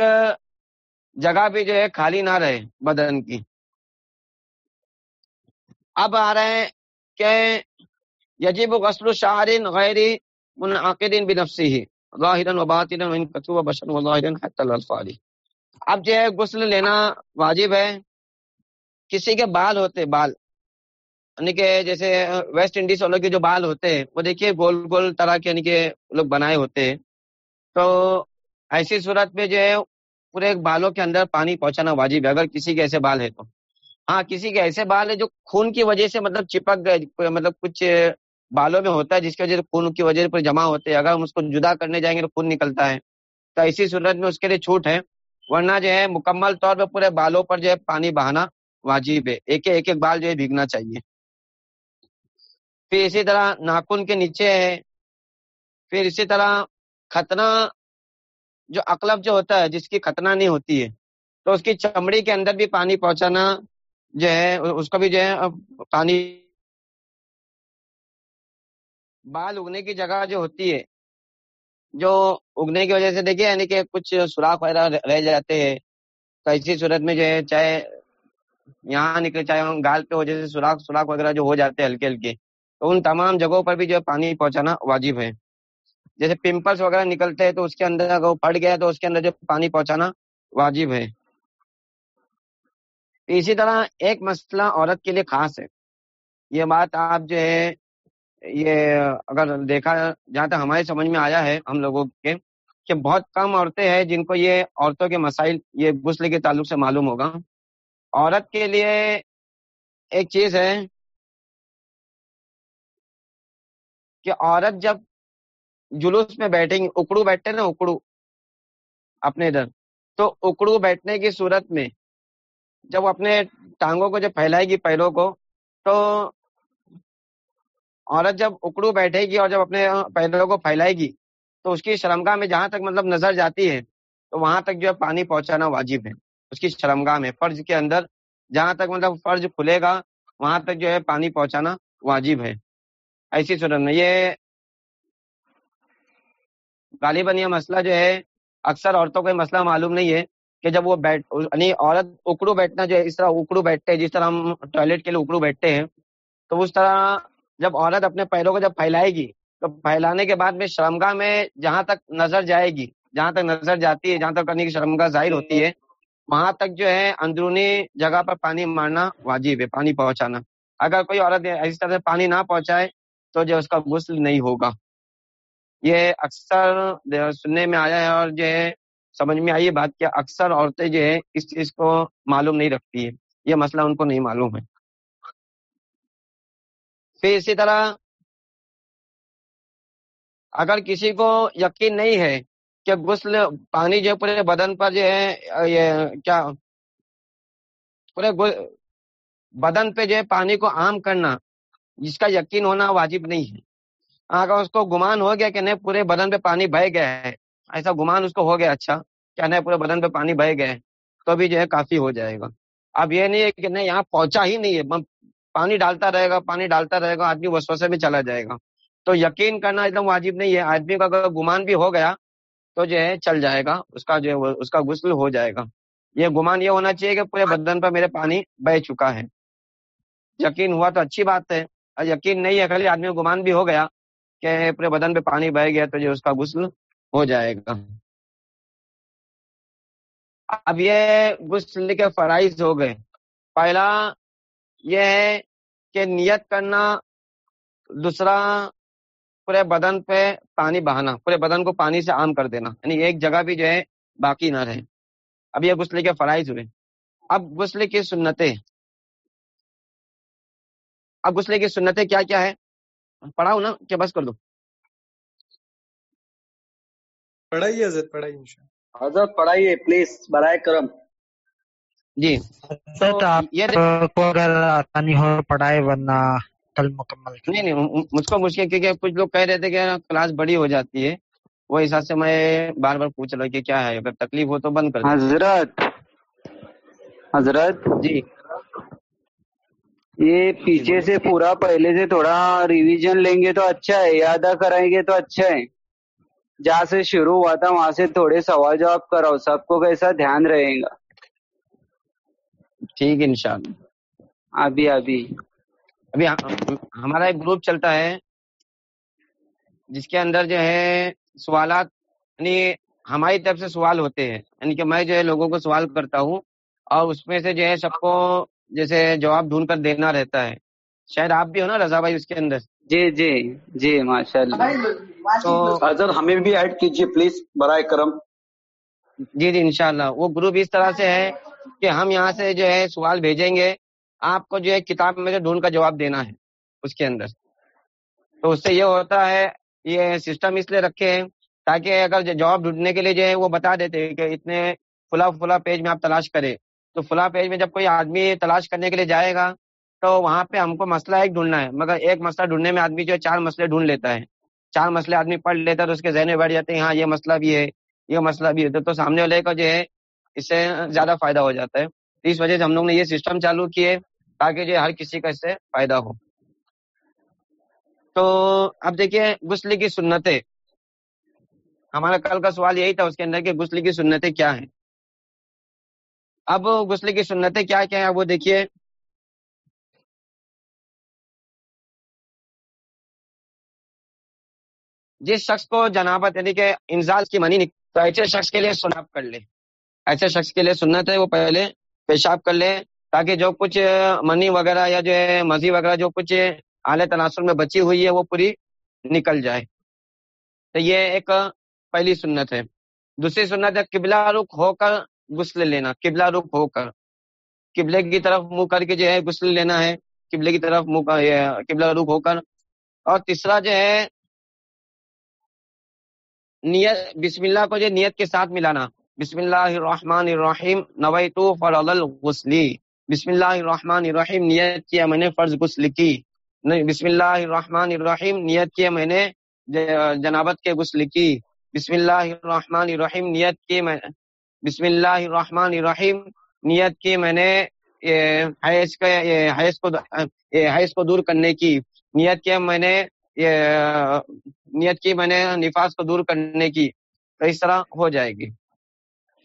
جگہ بھی جو ہے خالی نہ رہے بدن کی۔ اب آ رہے ہیں کہ یجب غسل شعر غیر منعقد بنفسه ظاہرا و باطن باطنا وان كتب بشر وظاہرا حتى الالفاظ اب جو ہے غسل لینا واجب ہے۔ کسی کے بال ہوتے بال یعنی کہ جیسے ویسٹ انڈیز والوں کے جو بال ہوتے ہیں، وہ دیکھیے گول گول طرح کے یعنی کہ لوگ بنائے ہوتے ہیں۔ تو ایسی صورت میں جو ہے پورے بالوں کے اندر پانی پہنچانا واجب ہے۔ اگر کسی کے ایسے بال ہے تو۔ ہاں کسی کے ایسے بال ہے جو خون کی وجہ سے مطلب چپک گئے مطلب کچھ بالوں میں ہوتا ہے، جس کی وجہ سے خون کی وجہ سے جمع ہوتے ہیں۔ اگر ہم اس کو جدا کرنے جائیں گے تو خون نکلتا ہے۔ تو ایسی صورت میں اس کے لیے چھوٹ ہے۔ ورنہ جو ہے، مکمل طور پہ پورے بالوں پر جو ہے پانی بہانا واجب ہے۔ ایک ایک ایک بال جو ہے بھیگنا چاہیے۔ پھر اسی طرح ناخن کے نیچے ہے۔ پھر اسی طرح ختنہ جو اقلب جو ہوتا ہے، جس کی ختنہ نہیں ہوتی ہے، تو اس کی چمڑی کے اندر بھی پانی پہنچانا جو ہے، اس کو بھی جو ہے، پانی بال اگنے کی جگہ جو ہوتی ہے، جو اگنے کی وجہ سے دیکھیے یعنی کہ کچھ سوراخ وغیرہ رہ جاتے ہیں۔ تو ایسی صورت میں جو ہے، چاہے یہاں نکلے، چاہے ہم گال پہ وجہ سے سوراخ سوراخ وغیرہ جو ہو جاتے ہیں ہلکے ہلکے، تو ان تمام جگہوں پر بھی جو ہے پانی پہنچانا واجب ہے۔ جیسے پمپلس وغیرہ نکلتے ہیں، تو اس کے اندر اگر وہ پھٹ گیا، تو اس کے اندر جو پانی پہنچانا واجب ہے۔ اسی طرح ایک مسئلہ عورت کے لیے خاص ہے۔ یہ بات آپ جو ہے یہ اگر دیکھا جہاں تک ہماری سمجھ میں آیا ہے ہم لوگوں کے، کہ بہت کم عورتیں ہیں جن کو یہ عورتوں کے مسائل، یہ غسل کے تعلق سے معلوم ہوگا۔ عورت کے لیے ایک چیز ہے کہ عورت جب جلوس میں بیٹھیں گی، اکڑو بیٹھتے نا، اکڑو اپنے ادھر۔ تو اکڑو بیٹھنے کی صورت میں جب اپنے ٹانگوں کو جب پھیلائے گی پیروں کو، تو عورت جب اکڑو بیٹھے گی اور جب اپنے پیروں کو پھیلائے گی، تو اس کی شرمگاہ میں جہاں تک مطلب نظر جاتی ہے، تو وہاں تک جو ہے پانی پہنچانا واجب ہے۔ اس کی شرمگاہ میں، فرض کے اندر جہاں تک مطلب فرض کھلے گا، وہاں تک جو ہے پانی پہنچانا واجب ہے۔ ایسی صورت میں یہ غالباً یہ مسئلہ جو ہے، اکثر عورتوں کو یہ مسئلہ معلوم نہیں ہے کہ جب وہ بیٹھ یعنی عورت اکڑو بیٹھنا جو ہے، اس طرح اکڑو بیٹھتے ہیں، جس طرح ہم ٹوائلٹ کے لیے اکڑو بیٹھتے ہیں، تو اس طرح جب عورت اپنے پیروں کو جب پھیلائے گی، تو پھیلانے کے بعد میں شرمگاہ میں جہاں تک نظر جائے گی، جہاں تک نظر جاتی ہے، جہاں تک کرنے کی شرمگاہ ظاہر ہوتی ہے، وہاں تک جو ہے اندرونی جگہ پر پانی مارنا واجب ہے، پانی پہنچانا۔ اگر کوئی عورت اس طرح سے پانی نہ پہنچائے، تو جو اس کا غسل نہیں ہوگا۔ یہ اکثر سننے میں آیا ہے اور جو ہے سمجھ میں آئی بات، کہ اکثر عورتیں جو ہے اس چیز کو معلوم نہیں رکھتی ہے۔ یہ مسئلہ ان کو نہیں معلوم ہے۔ پھر اسی طرح اگر کسی کو یقین نہیں ہے کہ غسل پانی جو پورے بدن پر جو ہے، یہ کیا؟ پورے بدن پہ جو ہے پانی کو عام کرنا، جس کا یقین ہونا واجب نہیں ہے۔ اگر اس کو گمان ہو گیا کہ نہیں، پورے بدن پہ پانی بہ گیا ہے، ایسا گمان اس کو ہو گیا اچھا کیا نہیں، پورے بدن پہ پانی بہ گئے تو بھی جو ہے کافی ہو جائے گا۔ اب یہ نہیں ہے کہ نہیں، یہاں پہنچا ہی نہیں ہے پانی ڈالتا رہے گا، پانی ڈالتا رہے گا، آدمی وسوسے میں چلا جائے گا۔ تو یقین کرنا ایک دم واجب نہیں ہے۔ آدمی کا اگر گمان بھی ہو گیا تو جو ہے چل جائے گا، اس کا جو ہے اس کا غسل ہو جائے گا۔ یہ گمان یہ ہونا چاہیے کہ پورے بدن پر میرے پانی بہ چکا ہے۔ یقین ہوا تو اچھی بات ہے۔ اور یقین نہیں ہے، خالی آدمی کو گمان بھی ہو گیا کہ پورے بدن پہ پانی بہ گیا تو جو اس کا غسل ہو جائے گا۔ اب یہ غسل کے فرائض ہو گئے۔ پہلا یہ ہے کہ نیت کرنا دوسرا پورے بدن پہ پانی بہانا پورے بدن کو پانی سے عام کر دینا یعنی ایک جگہ بھی جو ہے باقی نہ رہے۔ اب یہ غسل کے فرائض ہوئے۔ اب غسل کی سنتیں۔ اب غسل کی سنتیں کیا کیا ہے پڑھاؤ نا کہ بس کر دو پڑھائیے حضرت پڑھائیے حضرت پڑھائیے پلیز برائے کرم۔ جی۔ کو اگر آسانی ہو پڑھائے ورنہ کل مکمل نہیں نہیں مجھ کو مشکل کیونکہ کچھ لوگ کہہ رہے تھے کہ کلاس بڑی ہو جاتی ہے۔ وہ حساب سے میں بار بار پوچھ رہا کہ کیا ہے اگر تکلیف ہو تو بند کر حضرت حضرت جی۔ یہ پیچھے سے پورا پہلے سے تھوڑا ریویژن لیں گے تو اچھا ہے یاد کرائیں گے تو اچھا ہے۔ جہاں سے شروع ہوا تھا وہاں سے تھوڑے سوال جواب کراؤ سب کو کیسا دھیان رہے گا؟ ٹھیک ان شاء اللہ۔ ابھی ابھی۔ ابھی ہمارا ایک گروپ چلتا ہے جس کے اندر جو ہے سوالات یعنی ہماری طرف سے سوال ہوتے ہیں۔ یعنی کہ میں جو ہے لوگوں کو سوال کرتا ہوں اور اس میں سے جو ہے سب کو جیسے جواب ڈھونڈ کر دینا رہتا ہے۔ شاید آپ بھی ہو نا رضا بھائی اس کے اندر۔ جی جی جی ماشاء اللہ تو ہمیں بھی ایڈ کیجیے پلیز برائے کرم۔ جی جی انشاءاللہ۔ وہ گروپ اس طرح سے ہے کہ ہم یہاں سے جو ہے سوال بھیجیں گے، آپ کو جو ہے کتاب میں سے ڈھونڈ کا جواب دینا ہے اس کے اندر۔ تو اس سے یہ ہوتا ہے، یہ سسٹم اس لیے رکھے ہیں تاکہ اگر جواب ڈھونڈنے کے لیے جو ہے وہ بتا دیتے کہ اتنے فلا فلا پیج میں آپ تلاش کرے تو فلا پیج میں جب کوئی آدمی تلاش کرنے کے لیے جائے گا، تو وہاں پہ ہم کو مسئلہ ایک ڈھونڈنا ہے۔ مگر ایک مسئلہ ڈھونڈنے میں آدمی جو ہے چار مسئلے ڈھونڈ لیتا ہے۔ چار مسئلے آدمی پڑھ لیتا ہے تو اس کے ذہن میں بیٹھ جاتے ہیں ہاں یہ مسئلہ بھی ہے، یہ مسئلہ بھی ہے۔ تو سامنے والے کا جو ہے اس سے زیادہ فائدہ ہو جاتا ہے۔ اس وجہ سے ہم لوگ نے یہ سسٹم چالو کیے تاکہ جو ہر کسی کا اس سے فائدہ ہو۔ تو اب دیکھیے غسل کی سنتیں۔ ہمارا کل کا سوال یہی تھا اس کے اندر کہ غسل کی سنتیں کیا ہیں۔ اب غسل کی سنتیں کیا کیا ہیں وہ دیکھیے۔ جس شخص کو جنابت یعنی کہ انزال کی منی تو ایسے شخص کے لیے سناب کر لے۔ ایسے شخص کے لیے سنت ہے، وہ پہلے پیشاب کر لے تاکہ جو کچھ منی وغیرہ یا جو ہے، مزی وغیرہ جو کچھ اعلی تناسل میں بچی ہوئی ہے، وہ پوری نکل جائے۔ تو یہ ایک پہلی سنت ہے۔ دوسری سنت ہے، قبلہ رخ ہو کر غسل لینا۔ قبلہ رخ ہو کر۔ قبلے کی طرف منہ کر کے جو ہے غسل لینا ہے۔ قبلے کی طرف منہ قبلہ رخ ہو کر۔ اور تیسرا جو ہے، نیت، بسم اللہ کو جو نیت کے ساتھ ملانا۔ بسم اللہ الرحمن الرحیم، نویتو فرض الغسلی بسم اللہ الرحمن الرحیم، نیت کیا میں نے فرض غسل کی. بسم اللہ الرحمن الرحیم، نیت کیا میں نے جنابت کے غسل کی. بسم اللہ الرحمن الرحیم، نیت کی میں، بسم اللہ الرحمن الرحیم، نیت کی میں نے حیض حیض کو حیض کو دور کرنے کی. نیت کیا میں نے نیت کی میں نے نفاذ کو دور کرنے کی. تو اس طرح ہو جائے گی.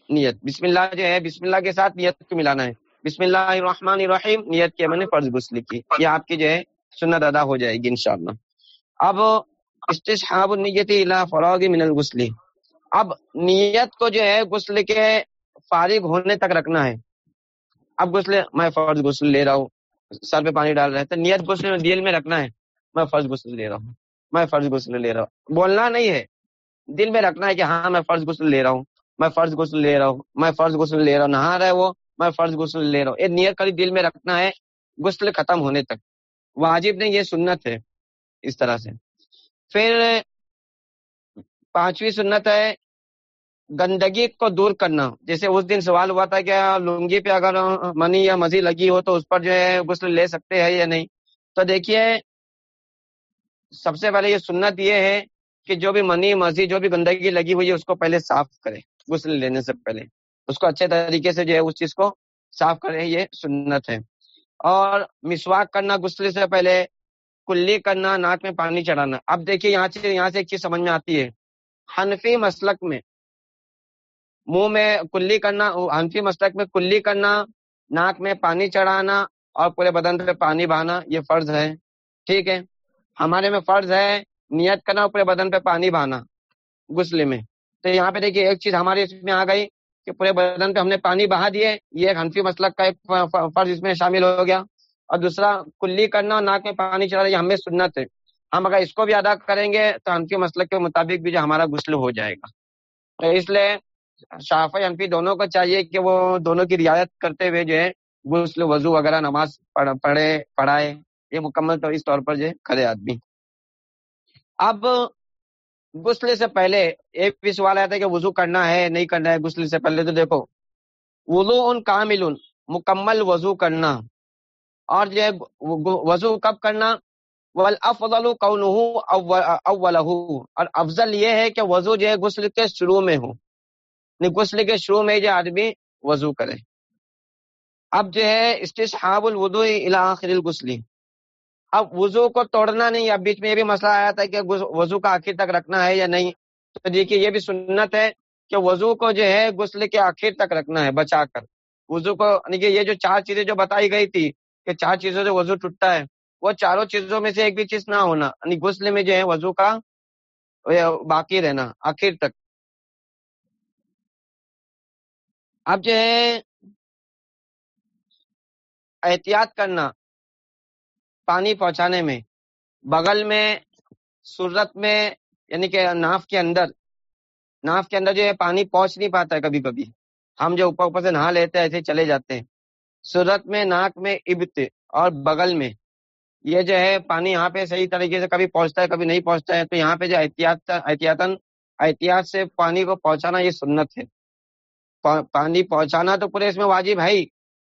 نیت۔ بسم اللہ جو ہے، بسم اللہ کے ساتھ نیت کو ملانا ہے۔ بسم اللہ الرحمن الرحیم، نیت کیا میں نے فرض غسل کی یہ آپ کی جو ہے سنت ادا ہو جائے گی انشاءاللہ۔ اب استصحاب النیت الى فراغ من الغسل۔ اب نیت کو جو ہے غسل کے فارغ ہونے تک رکھنا ہے۔ اب غسل، میں فرض غسل لے رہا ہوں۔ سر پہ پانی ڈال رہا ہے تو نیت غسل دل میں رکھنا ہے۔ میں فرض غسل لے رہا ہوں۔ میں فرض غسل لے رہا ہوں۔ بولنا نہیں ہے۔ دل میں رکھنا ہے کہ ہاں میں فرض غسل لے رہا ہوں۔ میں فرض غسل لے رہا ہوں، میں فرض غسل لے رہا ہوں، نہا رہا ہے وہ، میں فرض غسل لے رہا ہوں۔ یہ نیت کری دل میں رکھنا ہے، غسل ختم ہونے تک۔ واجب نہیں، یہ سنت ہے، اس طرح سے۔ پھر پانچویں سنت ہے، گندگی کو دور کرنا۔ جیسے اس دن سوال ہوا تھا کہ لنگی پہ اگر منی یا مزی لگی ہو تو اس پر جو ہے غسل لے سکتے ہیں یا نہیں؟ تو دیکھیے، سب سے پہلے یہ سنت یہ ہے کہ جو بھی منی مزی جو بھی گندگی لگی ہوئی ہے، اس کو پہلے صاف کرے غسل لینے سے پہلے۔ اس کو اچھے طریقے سے جو ہے، اس چیز کو صاف کرے یہ سنت ہے۔ اور مسواک کرنا، غسل سے پہلے کلی کرنا، ناک میں پانی چڑھانا۔ اب دیکھیے، یہاں سے یہاں سے ایک چیز سمجھ میں آتی ہے۔ حنفی مسلک میں منہ میں کلی کرنا، حنفی مسلک میں کلی کرنا، ناک میں پانی چڑھانا اور پورے بدن پہ پانی بہانا، یہ فرض ہے۔ ٹھیک ہے۔ ہمارے میں فرض ہے نیت کرنا پورے بدن پہ پانی بہانا، غسل میں۔ تو یہاں پہ دیکھیے، ایک چیز ہمارے اس میں آ گئی کہ پورے بدن پہ ہم نے پانی بہا دیے، یہ ایک حنفی مسلک کا ایک فرض اس میں شامل ہو گیا۔ اور دوسرا، کلی کرنا، ناک میں پانی چڑھا یہ ہمیں سنت ہے۔ ہم اگر اس کو بھی ادا کریں گے تو حنفی مسلک کے مطابق بھی جو ہمارا غسل ہو جائے گا۔ تو اس لیے شافی حنفی دونوں کو چاہیے کہ وہ دونوں کی رعایت کرتے ہوئے جو ہے غسل، وضو وغیرہ، نماز پڑھے، پڑھائے، یہ مکمل طور، اس طور پر جو کرے آدمی۔ اب غسل سے پہلے ایک بھی سوال آیا تھا کہ وضو کرنا ہے، نہیں کرنا ہے غسل سے پہلے تو دیکھو، وضو ان کامل مکمل وضو کرنا۔ اور جو ہے، وضو کب کرنا؟ افضل اول اور افضل یہ ہے کہ وضو جو ہے، غسل کے شروع میں ہو۔ یعنی غسل کے شروع میں جو آدمی وضو کرے۔ اب جو ہے استصحاب الوضو الى آخر الغسلی اب وضو کو توڑنا نہیں، اب بیچ میں یہ بھی مسئلہ آیا تھا کہ وضو کا آخر تک رکھنا ہے یا نہیں؟ تو دیکھیے، یہ بھی سنت ہے کہ وضو کو جو ہے غسل کے آخر تک رکھنا ہے، بچا کر۔ وضو کو یعنی کہ یہ جو چار چیزیں جو بتائی گئی تھی کہ چار چیزوں سے وضو ٹوٹتا ہے، وہ چاروں چیزوں میں سے ایک بھی چیز نہ ہونا یعنی غسل میں جو ہے وضو کا باقی رہنا، آخر تک۔ اب جو ہے احتیاط کرنا۔ پانی پہنچانے میں، بغل میں سورت میں یعنی کہ ناف کے اندر۔ ناف کے اندر جو ہے پانی پہنچ نہیں پاتا ہے کبھی کبھی۔ ہم جو اوپر اوپر سے نہا لیتے ہیں، ایسے چلے جاتے ہیں۔ سورت میں، ناک میں، ابت اور بغل میں۔ یہ جو ہے پانی یہاں پہ صحیح طریقے سے کبھی پہنچتا ہے، کبھی نہیں پہنچتا ہے۔ تو یہاں پہ جو احتیاط، احتیاطاً، احتیاط سے پانی کو پہنچانا یہ سنت ہے۔ پانی پہنچانا تو پورے اس میں واجب ہے ہی،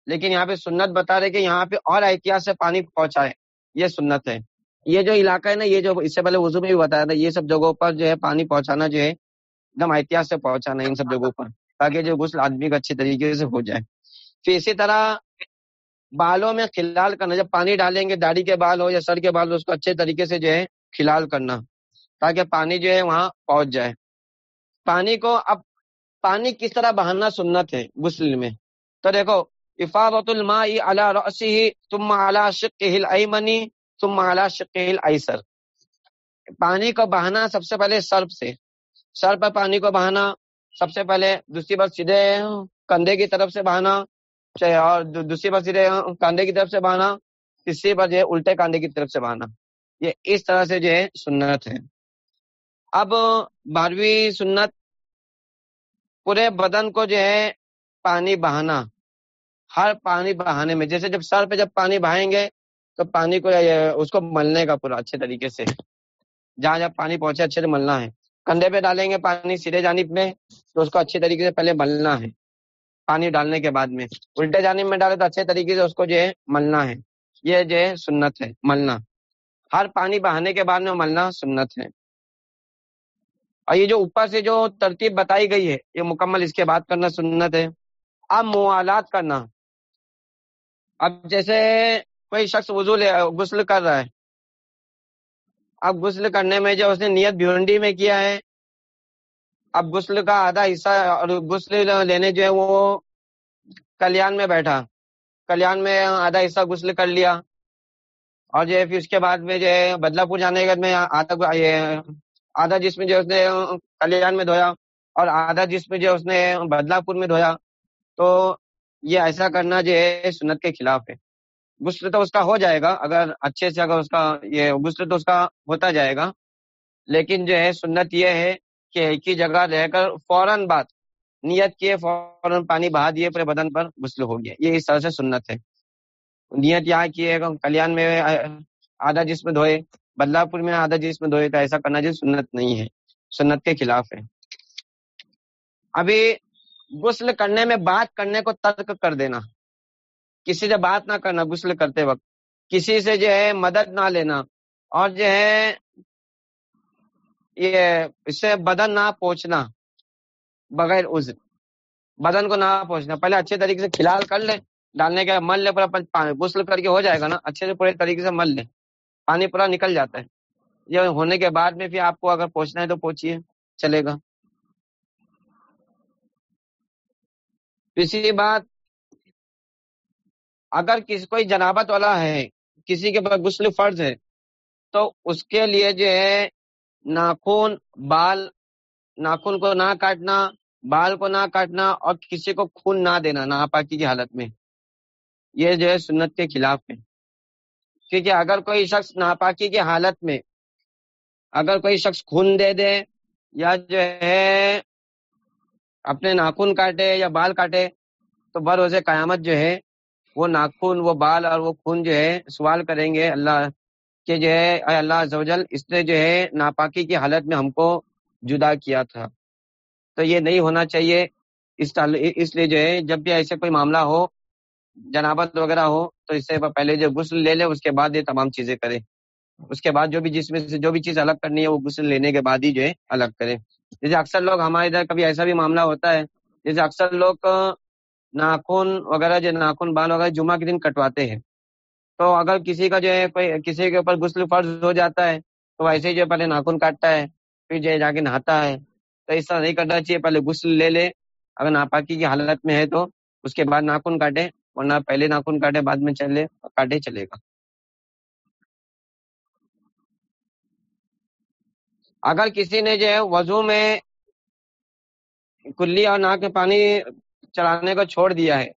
لیکن یہاں پہ سنت بتا رہے کہ یہاں پہ اور احتیاط سے پانی پہنچائے۔ یہ سنت ہے۔ یہ جو علاقہ ہے نا، یہ جو اس سے پہلے وضو میں بھی بتایا تھا، یہ سب جگہوں پر جو ہے پانی پہنچانا جو ہے، ایک دم احتیاط سے پہنچانا ہے ان سب جگہوں پر، تاکہ جو غسل آدمی کا اچھے طریقے سے ہو جائے۔ پھر اسی طرح بالوں میں کھلال کرنا، جب پانی ڈالیں گے داڑھی کے بال ہو یا سر کے بال ہو، اس کو اچھے طریقے سے جو ہے کھلال کرنا، تاکہ پانی جو ہے وہاں پہنچ جائے۔ پانی کو اب، پانی کس طرح بہانا سنت ہے غسل میں؟ تو دیکھو افاظت الماء على رأسه، ثم على شقه الایمنی ثم على شقه الایسر پانی کو بہانا سب سے پہلے سر سے۔ سر پر پانی کو بہانا سب سے پہلے، دوسری بار سیدھے کندھے کی طرف سے بہانا اور دوسری بار سیدھے کاندھے کی طرف سے بہانا، تیسری بار جو ہے الٹے کاندھے کی طرف سے بہانا۔ یہ اس طرح سے جو ہے سنت ہے۔ اب بارہویں سنت، پورے بدن کو جو ہے پانی بہانا۔ ہر پانی بہانے میں، جیسے جب سر پہ جب پانی بہائیں گے، تو پانی کو اس کو ملنے کا پورا اچھے طریقے سے۔ جہاں جب پانی پہنچے، اچھے سے ملنا ہے۔ کندھے پہ ڈالیں گے پانی سیدھے جانب میں، تو اس کو اچھے طریقے سے پہلے ملنا ہے۔ پانی ڈالنے کے بعد میں۔ الٹے جانب میں ڈالے تو اچھے طریقے سے اس کو جو ہے ملنا ہے۔ یہ جو ہے سنت ہے، ملنا۔ ہر پانی بہانے کے بعد میں ملنا سنت ہے۔ اور یہ جو اوپر سے جو ترتیب بتائی گئی ہے، یہ مکمل اس کے بعد کرنا سنت ہے۔ اب موالات کرنا۔ اب جیسے کوئی شخص وضو غسل کر رہا ہے۔ اب غسل کرنے میں جو اس نے نیت بھیونڈی میں کیا ہے، اب غسل کا آدھا حصہ اور غسل لینے جو ہے وہ کلیان میں بیٹھا۔ کلیان میں آدھا حصہ غسل کر لیا۔ اور جو ہے پھر اس کے بعد میں جو ہے بدلا پور جانے کے میں آدھا آدھا جس میں جو اس نے کلیان میں دھویا اور آدھا جس میں جو اس نے بدلا پور میں دھویا۔ تو یہ ایسا کرنا جو ہے سنت کے خلاف ہے۔ غسل تو اس کا ہو جائے گا، اگر اچھے سے اگر اس کا یہ غسل تو اس کا ہوتا جائے گا۔ لیکن جو ہے سنت یہ ہے کہ ایک ہی جگہ رہ کر فوراً بعد نیت کیے، فوراً پانی بہا دیے، پورے بدن پر غسل ہو گیا۔ یہ اس طرح سے سنت ہے۔ نیت یہاں کیے کلیان میں آدھا جسم دھوئے بدلا پور میں آدھا جسم دھوئے، تو ایسا کرنا جو سنت نہیں ہے۔ سنت کے خلاف ہے۔ ابھی غسل کرنے میں بات کرنے کو ترک کر دینا۔ کسی سے بات نہ کرنا غسل کرتے وقت۔ کسی سے جو ہے مدد نہ لینا۔ اور جو ہے یہ اس سے بدن نہ پہنچنا بغیر عذر۔ بدن کو نہ پہنچنا پہلے اچھے طریقے سے کھلال کر لے ڈالنے کے مل لے پورا غسل کر کے ہو جائے گا نا۔ اچھے سے پورے طریقے سے مل لے پانی پورا نکل جاتا ہے۔ یہ ہونے کے بعد میں پھر آپ کو اگر پہنچنا ہے تو پہنچیے چلے گا۔ بات اگر کسی کوئی جنابت والا ہے، کسی کے پاس غسل فرض ہے، تو اس کے لیے جو ہے ناخون بال ناخون کو نہ کاٹنا، بال کو نہ کاٹنا اور کسی کو خون نہ دینا ناپاکی کی حالت میں۔ یہ جو ہے سنت کے خلاف ہے۔ کیونکہ اگر کوئی شخص ناپاکی کی حالت میں، اگر کوئی شخص خون دے دے یا جو ہے اپنے ناخن کاٹے یا بال کاٹے، تو بروز قیامت جو ہے، وہ ناخن، وہ بال اور وہ خون جو ہے، سوال کریں گے اللہ کہ جو ہے، اے اللہ زوجل اس نے جو ہے ناپاکی کی حالت میں ہم کو جدا کیا تھا۔ تو یہ نہیں ہونا چاہیے۔ اس اس لیے جو ہے، جب بھی ایسے کوئی معاملہ ہو، جنابت وغیرہ ہو، تو اس سے پہلے جو غسل لے لے، اس کے بعد یہ تمام چیزیں کرے اس کے بعد جو بھی جس میں سے جو بھی چیز الگ کرنی ہے، وہ غسل لینے کے بعد ہی جو ہے، الگ کرے جیسے اکثر لوگ ہمارے ادھر کبھی ایسا بھی معاملہ ہوتا ہے، جیسے اکثر لوگ ناخن وغیرہ جو ناخن بال وغیرہ جمعہ کے دن کٹواتے ہیں۔ تو اگر کسی کا جو ہے کوئی، کسی کے اوپر غسل فرض ہو جاتا ہے، تو ویسے ہی جو پہلے ناخن کاٹتا ہے، پھر جو ہے جا کے نہاتا ہے۔ تو اس طرح نہیں کرنا چاہیے، پہلے غسل لے لے۔ اگر ناپاکی کی حالت میں ہے تو اس کے بعد ناخن کاٹے ورنہ پہلے ناخن کاٹے، بعد میں چلے، کاٹے چلے گا۔ اگر کسی نے جو ہے وضو میں کلی اور ناک میں پانی چڑھانے کو چھوڑ دیا ہے،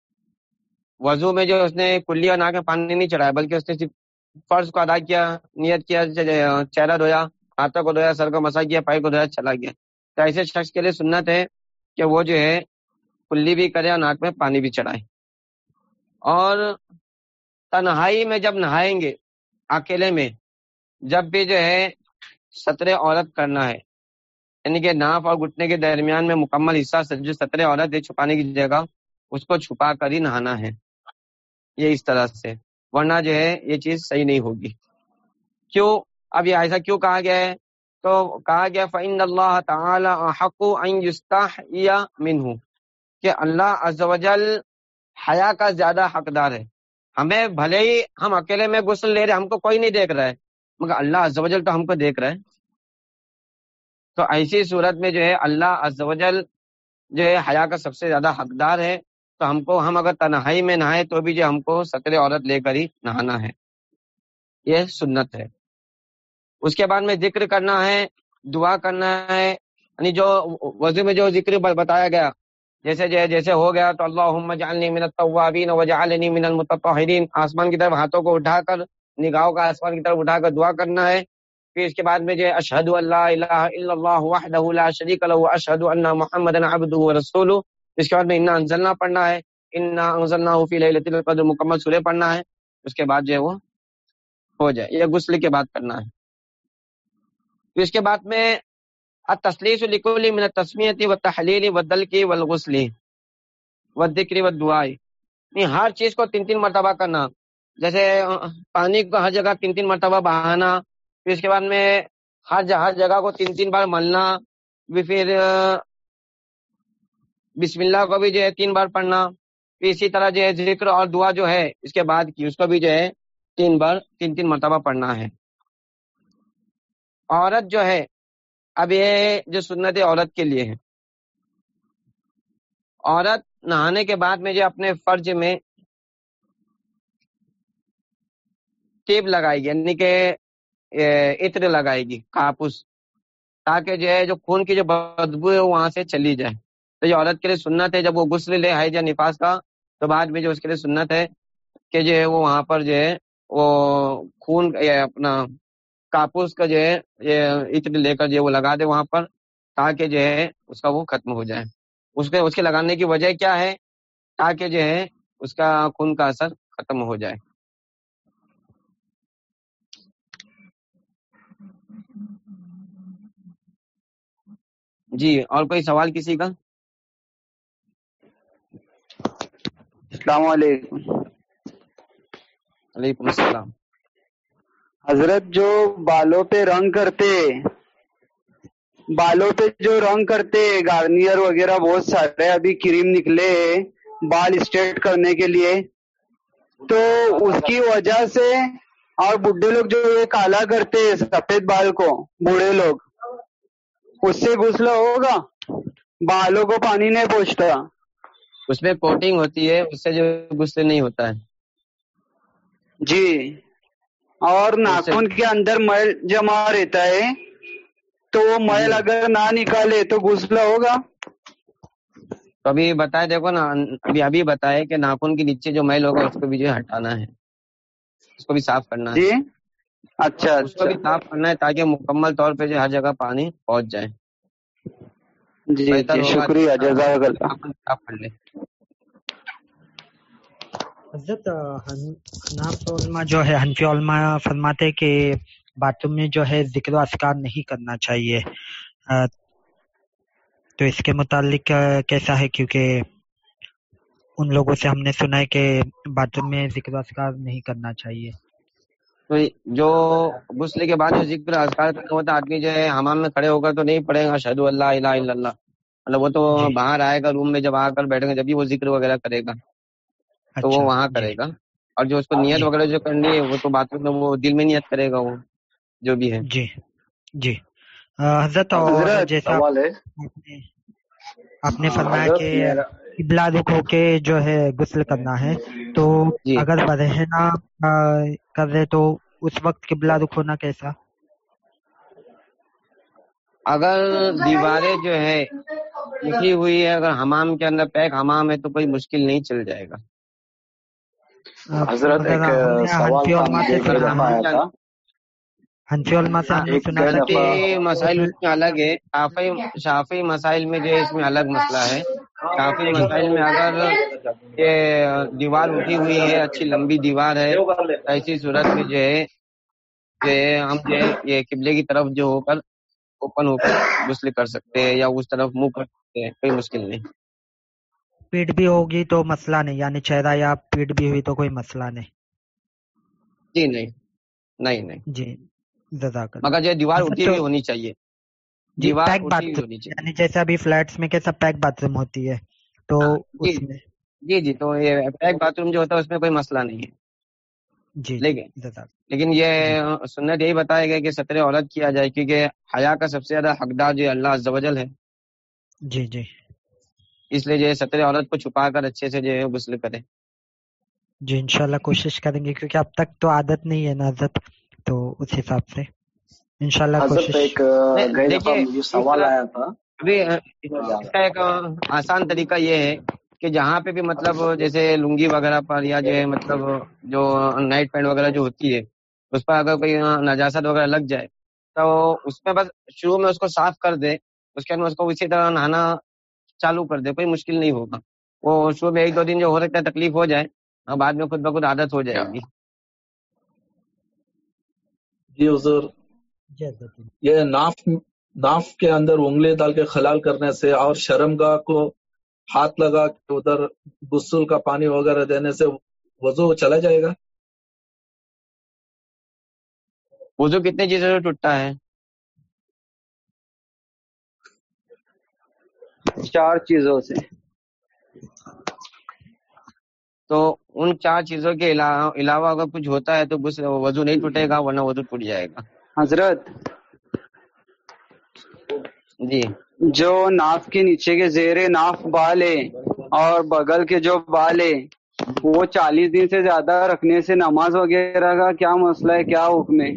وضو میں جو اس نے کلی اور ناک میں پانی نہیں چڑھایا، بلکہ اس نے صرف فرض کو ادا کیا، نیت کیا چہرہ دھویا، ہاتھوں کو دھویا، سر کو مسا کیا پائی کو دھویا، چلا گیا۔ تو ایسے شخص کے لیے سنت ہے کہ وہ جو ہے کلی بھی کرے اور ناک میں پانی بھی چڑھائے۔ اور تنہائی میں جب نہائیں گے اکیلے میں، جب بھی جو ہے سطر عورت کرنا ہے۔ یعنی کہ ناف اور گھٹنے کے درمیان میں مکمل حصہ جو سطر عورت ہے چھپانے کی جگہ، اس کو چھپا کر ہی نہانا ہے۔ یہ اس طرح سے۔ ورنہ جو ہے، یہ چیز صحیح نہیں ہوگی۔ کیوں؟ اب یہ ایسا کیوں کہا گیا ہے؟ تو کہا گیا فعین اللہ تعالی حق من کہ اللہ جل حیا کا زیادہ حقدار ہے۔ ہمیں بھلے ہی ہم اکیلے میں غسل لے رہے، ہم کو کوئی نہیں دیکھ رہا ہے۔ مگر اللہ جل تو ہم کو دیکھ رہا ہے۔ تو ایسی صورت میں جو ہے اللہ جل جو ہے حیا کا سب سے زیادہ حقدار ہے۔ تو ہم کو ہم اگر تنہائی میں نہائے تو بھی جو ہم کو سطر عورت لے کر ہی نہانا ہے۔ یہ سنت ہے۔ اس کے بعد میں ذکر کرنا ہے، دعا کرنا ہے۔ یعنی جو وضو میں جو ذکر بتایا گیا، جیسے جیسے ہو گیا تو اللہ من التوابین وجعلنی من المتطہرین۔ آسمان کی طرف ہاتھوں کو اٹھا کر نگاہوں کا آسمان کی طرف اٹھا کر دعا کرنا ہے۔ پھر اس کے بعد میں جو اشہد اللہ الہ الا اللہ وحدہ لا شریک له اشہد ان محمد عبدہ ورسولہ اس کے بعد میں انا انزلنا پڑھنا ہے۔ انا انزلناه فی لیلۃ القدر مکمل سورہ پڑھنا ہے۔ اس کے بعد جو ہے وہ ہو جائے یہ غسل کے بعد کرنا ہے۔ پھر اس کے بعد میں التسلیس لکل من التسمیت والتحلیل والدلک والغسل والذکر والدعاء نہیں یعنی ہر چیز کو تین تین مرتبہ کرنا۔ جیسے، پانی کو ہر جگہ تین تین مرتبہ بہانا، پھر اس کے بعد میں ہر ہر جگہ کو تین تین بار ملنا پھر بسم اللہ کو بھی جو ہے تین بار پڑھنا، پھر اسی طرح جو ہے ذکر اور دعا جو ہے اس کے بعد کی، اس کو بھی جو ہے تین بار، تین تین مرتبہ پڑھنا ہے۔ عورت جو ہے، اب یہ جو سنت عورت کے لیے ہے۔ عورت نہانے کے بعد میں جو اپنے فرج میں ٹیپ لگائے گی یعنی کہ عطر لگائے گی کاپس تاکہ جو ہے، جو خون کی جو بدبو ہے وہاں سے چلی جائے۔ تو یہ عورت کے لیے سنت ہے، جب وہ غسل لے ہے یا نفاس کا، تو بعد میں جو اس کے لیے سنت ہے کہ جو ہے، وہ وہاں پر جو ہے، وہ خون اپنا کاپوس کا جو ہے، یہ عطر لے کر جو ہے، وہ لگا دے وہاں پر، تاکہ جو ہے، اس کا وہ ختم ہو جائے۔ اس کے اس کے لگانے کی وجہ کیا ہے؟ تاکہ جو ہے، اس کا خون کا اثر ختم ہو جائے۔ جی اور کوئی سوال کسی کا؟ السلام علیکم۔ وعلیکم السلام۔ حضرت جو بالوں پہ رنگ کرتے بالوں پہ جو رنگ کرتے گارنیئر وغیرہ بہت سارے ابھی کریم نکلے بال اسٹریٹ کرنے کے لیے تو اس کی وجہ سے اور بڈھے لوگ جو یہ کالا کرتے سفید بال کو بوڑھے لوگ اس سے غسل ہوگا؟ بالوں کو پانی نہیں پہنچتا اس میں کوٹنگ ہوتی ہے اس سے جو غسل نہیں ہوتا ہے۔ جی۔ اور ناخن کے اندر میل جمع رہتا ہے۔ تو وہ میل اگر نہ نکالے تو غسل ہوگا؟ تو ابھی بتائے دیکھو نا ابھی ابھی بتائے کہ ناخن کے نیچے جو میل ہوگا اس کو بھی جو ہٹانا ہے۔ اس کو بھی صاف کرنا ہے۔ جی۔ اچھا اس کو اچھا۔ بھی صاف کرنا ہے تاکہ مکمل طور پہ جو ہر جگہ پانی پہنچ جائے۔ جی جی شکریہ جزاک اللہ۔ حضرت علماء جو ہے حنفی علماء فرماتے کہ باتھ روم میں جو ہے ذکر و اذکار نہیں کرنا چاہیے۔ تو اس کے متعلق کیسا ہے؟ کیونکہ ان لوگوں سے ہم نے سنا ہے کہ باتھ روم میں ذکر و اذکار نہیں کرنا چاہیے۔ تو جو غسل کے بعد جو ذکر اذکار کرنا ہوتا ہے آدمی جو ہے حمام میں کھڑے ہو کر تو نہیں پڑھے گا شہد اللہ الہ الا اللہ۔ مطلب وہ تو جی۔ باہر آئے گا روم میں جب آ کر بیٹھے گا جب بھی وہ ذکر وغیرہ کرے گا تو وہ اچھا۔ وہاں کرے گا۔ اور جو اس کو نیت جی وغیرہ جو کرنی ہے وہ تو بات میں وہ دل میں نیت کرے گا وہ جو بھی ہے۔ جی۔ جی۔ حضرت جیسا سوال ہے۔ آپ نے فرمایا کہ قبلہ رخ ہو کے جو ہے غسل کرنا ہے تو جی۔ اگر برہنا کر رہے تو اس وقت قبلہ رخ ہونا کیسا۔ اگر دیواریں جو ہے اٹھی ہوئی ہے اگر حمام کے اندر پیک حمام ہے تو کوئی مشکل نہیں چل جائے گا۔ حضرت ایک سوال سے سنا سے ہاں مسائل اس میں الگ ہے؟ شافی شافی مسائل میں جو ہے اس میں الگ مسئلہ ہے۔ شافی مسائل میں اگر یہ دیوار اٹھی ہوئی ہے اچھی لمبی دیوار ہے ایسی صورت میں جو ہے جو ہے ہم جو ہے یہ قبلے کی طرف جو ہو کر اوپن ہو کر غسل کر سکتے ہیں یا اس طرف منہ کر سکتے ہیں کوئی مشکل نہیں۔ پیٹ بھی ہوگی تو مسئلہ نہیں یعنی چہرہ یا پیٹ بھی ہوئی تو کوئی مسئلہ نہیں۔ جی نہیں۔ نہیں نہیں۔ جی۔ مگر جو دیوار حضرت اٹھی ہوئی ہونی چاہیے۔ دیوار ہونی چاہیے۔ یعنی جیسے ابھی فلیٹس میں کیسا پیک باتھ روم ہوتی ہے تو ہاں جی جی جی تو یہ پیک باتھ روم جو ہوتا ہے اس میں کوئی مسئلہ نہیں ہے۔ جی لیکن لیکن جی۔ یہ سنت یہی بتایا گیا کہ سطر عورت کیا جائے کیونکہ حیا کا سب سے زیادہ حقدار جو اللہ عز و جل ہے۔ جی جی۔ اس لیے جو ہے عورت کو چھپا کر اچھے سے جو ہے غسل کرے جی انشاءاللہ کوشش کریں گے کیونکہ اب تک تو عادت نہیں ہے نا حضرت تو اس حساب سے۔ انشاءاللہ حضرت کوشش۔ ایک مجھے سوال آیا تھا۔ ابھی اس کا ایک آسان طریقہ یہ ہے کہ جہاں پہ بھی مطلب جیسے لنگی وغیرہ پر یا جو ہے مطلب جو نائٹ پینٹ وغیرہ جو ہوتی ہے اس پر اگر کوئی نجاست وغیرہ لگ جائے تو اس میں بس شروع میں اس کو صاف کر دے اس کے اندر اس کو اسی طرح نہانا چالو کر دے کوئی مشکل نہیں ہوگا۔ وہ شروع میں ایک دو دن جو ہو سکتا ہے تکلیف ہو جائے اور بعد میں خود بخود عادت ہو جائے گی۔ جی حضور۔ یہ ناف ناف کے اندر انگلی ڈال کے خلال کرنے سے اور شرم گاہ کو ہاتھ لگا کے ادھر غسل کا پانی وغیرہ دینے سے وضو چلا جائے گا؟ وضو کتنے چیزوں سے ٹوٹتا ہے؟ چار چیزوں سے۔ تو ان چار چیزوں کے علاوہ اگر کچھ ہوتا ہے تو وضو نہیں ٹوٹے گا ورنہ وضو ٹوٹ جائے گا۔ حضرت؟ جی۔ جو ناف کے نیچے کے زیر ناف بال ہے اور بغل کے جو بال ہے وہ چالیس دن سے زیادہ رکھنے سے نماز وغیرہ کا کیا مسئلہ ہے کیا حکم ہے؟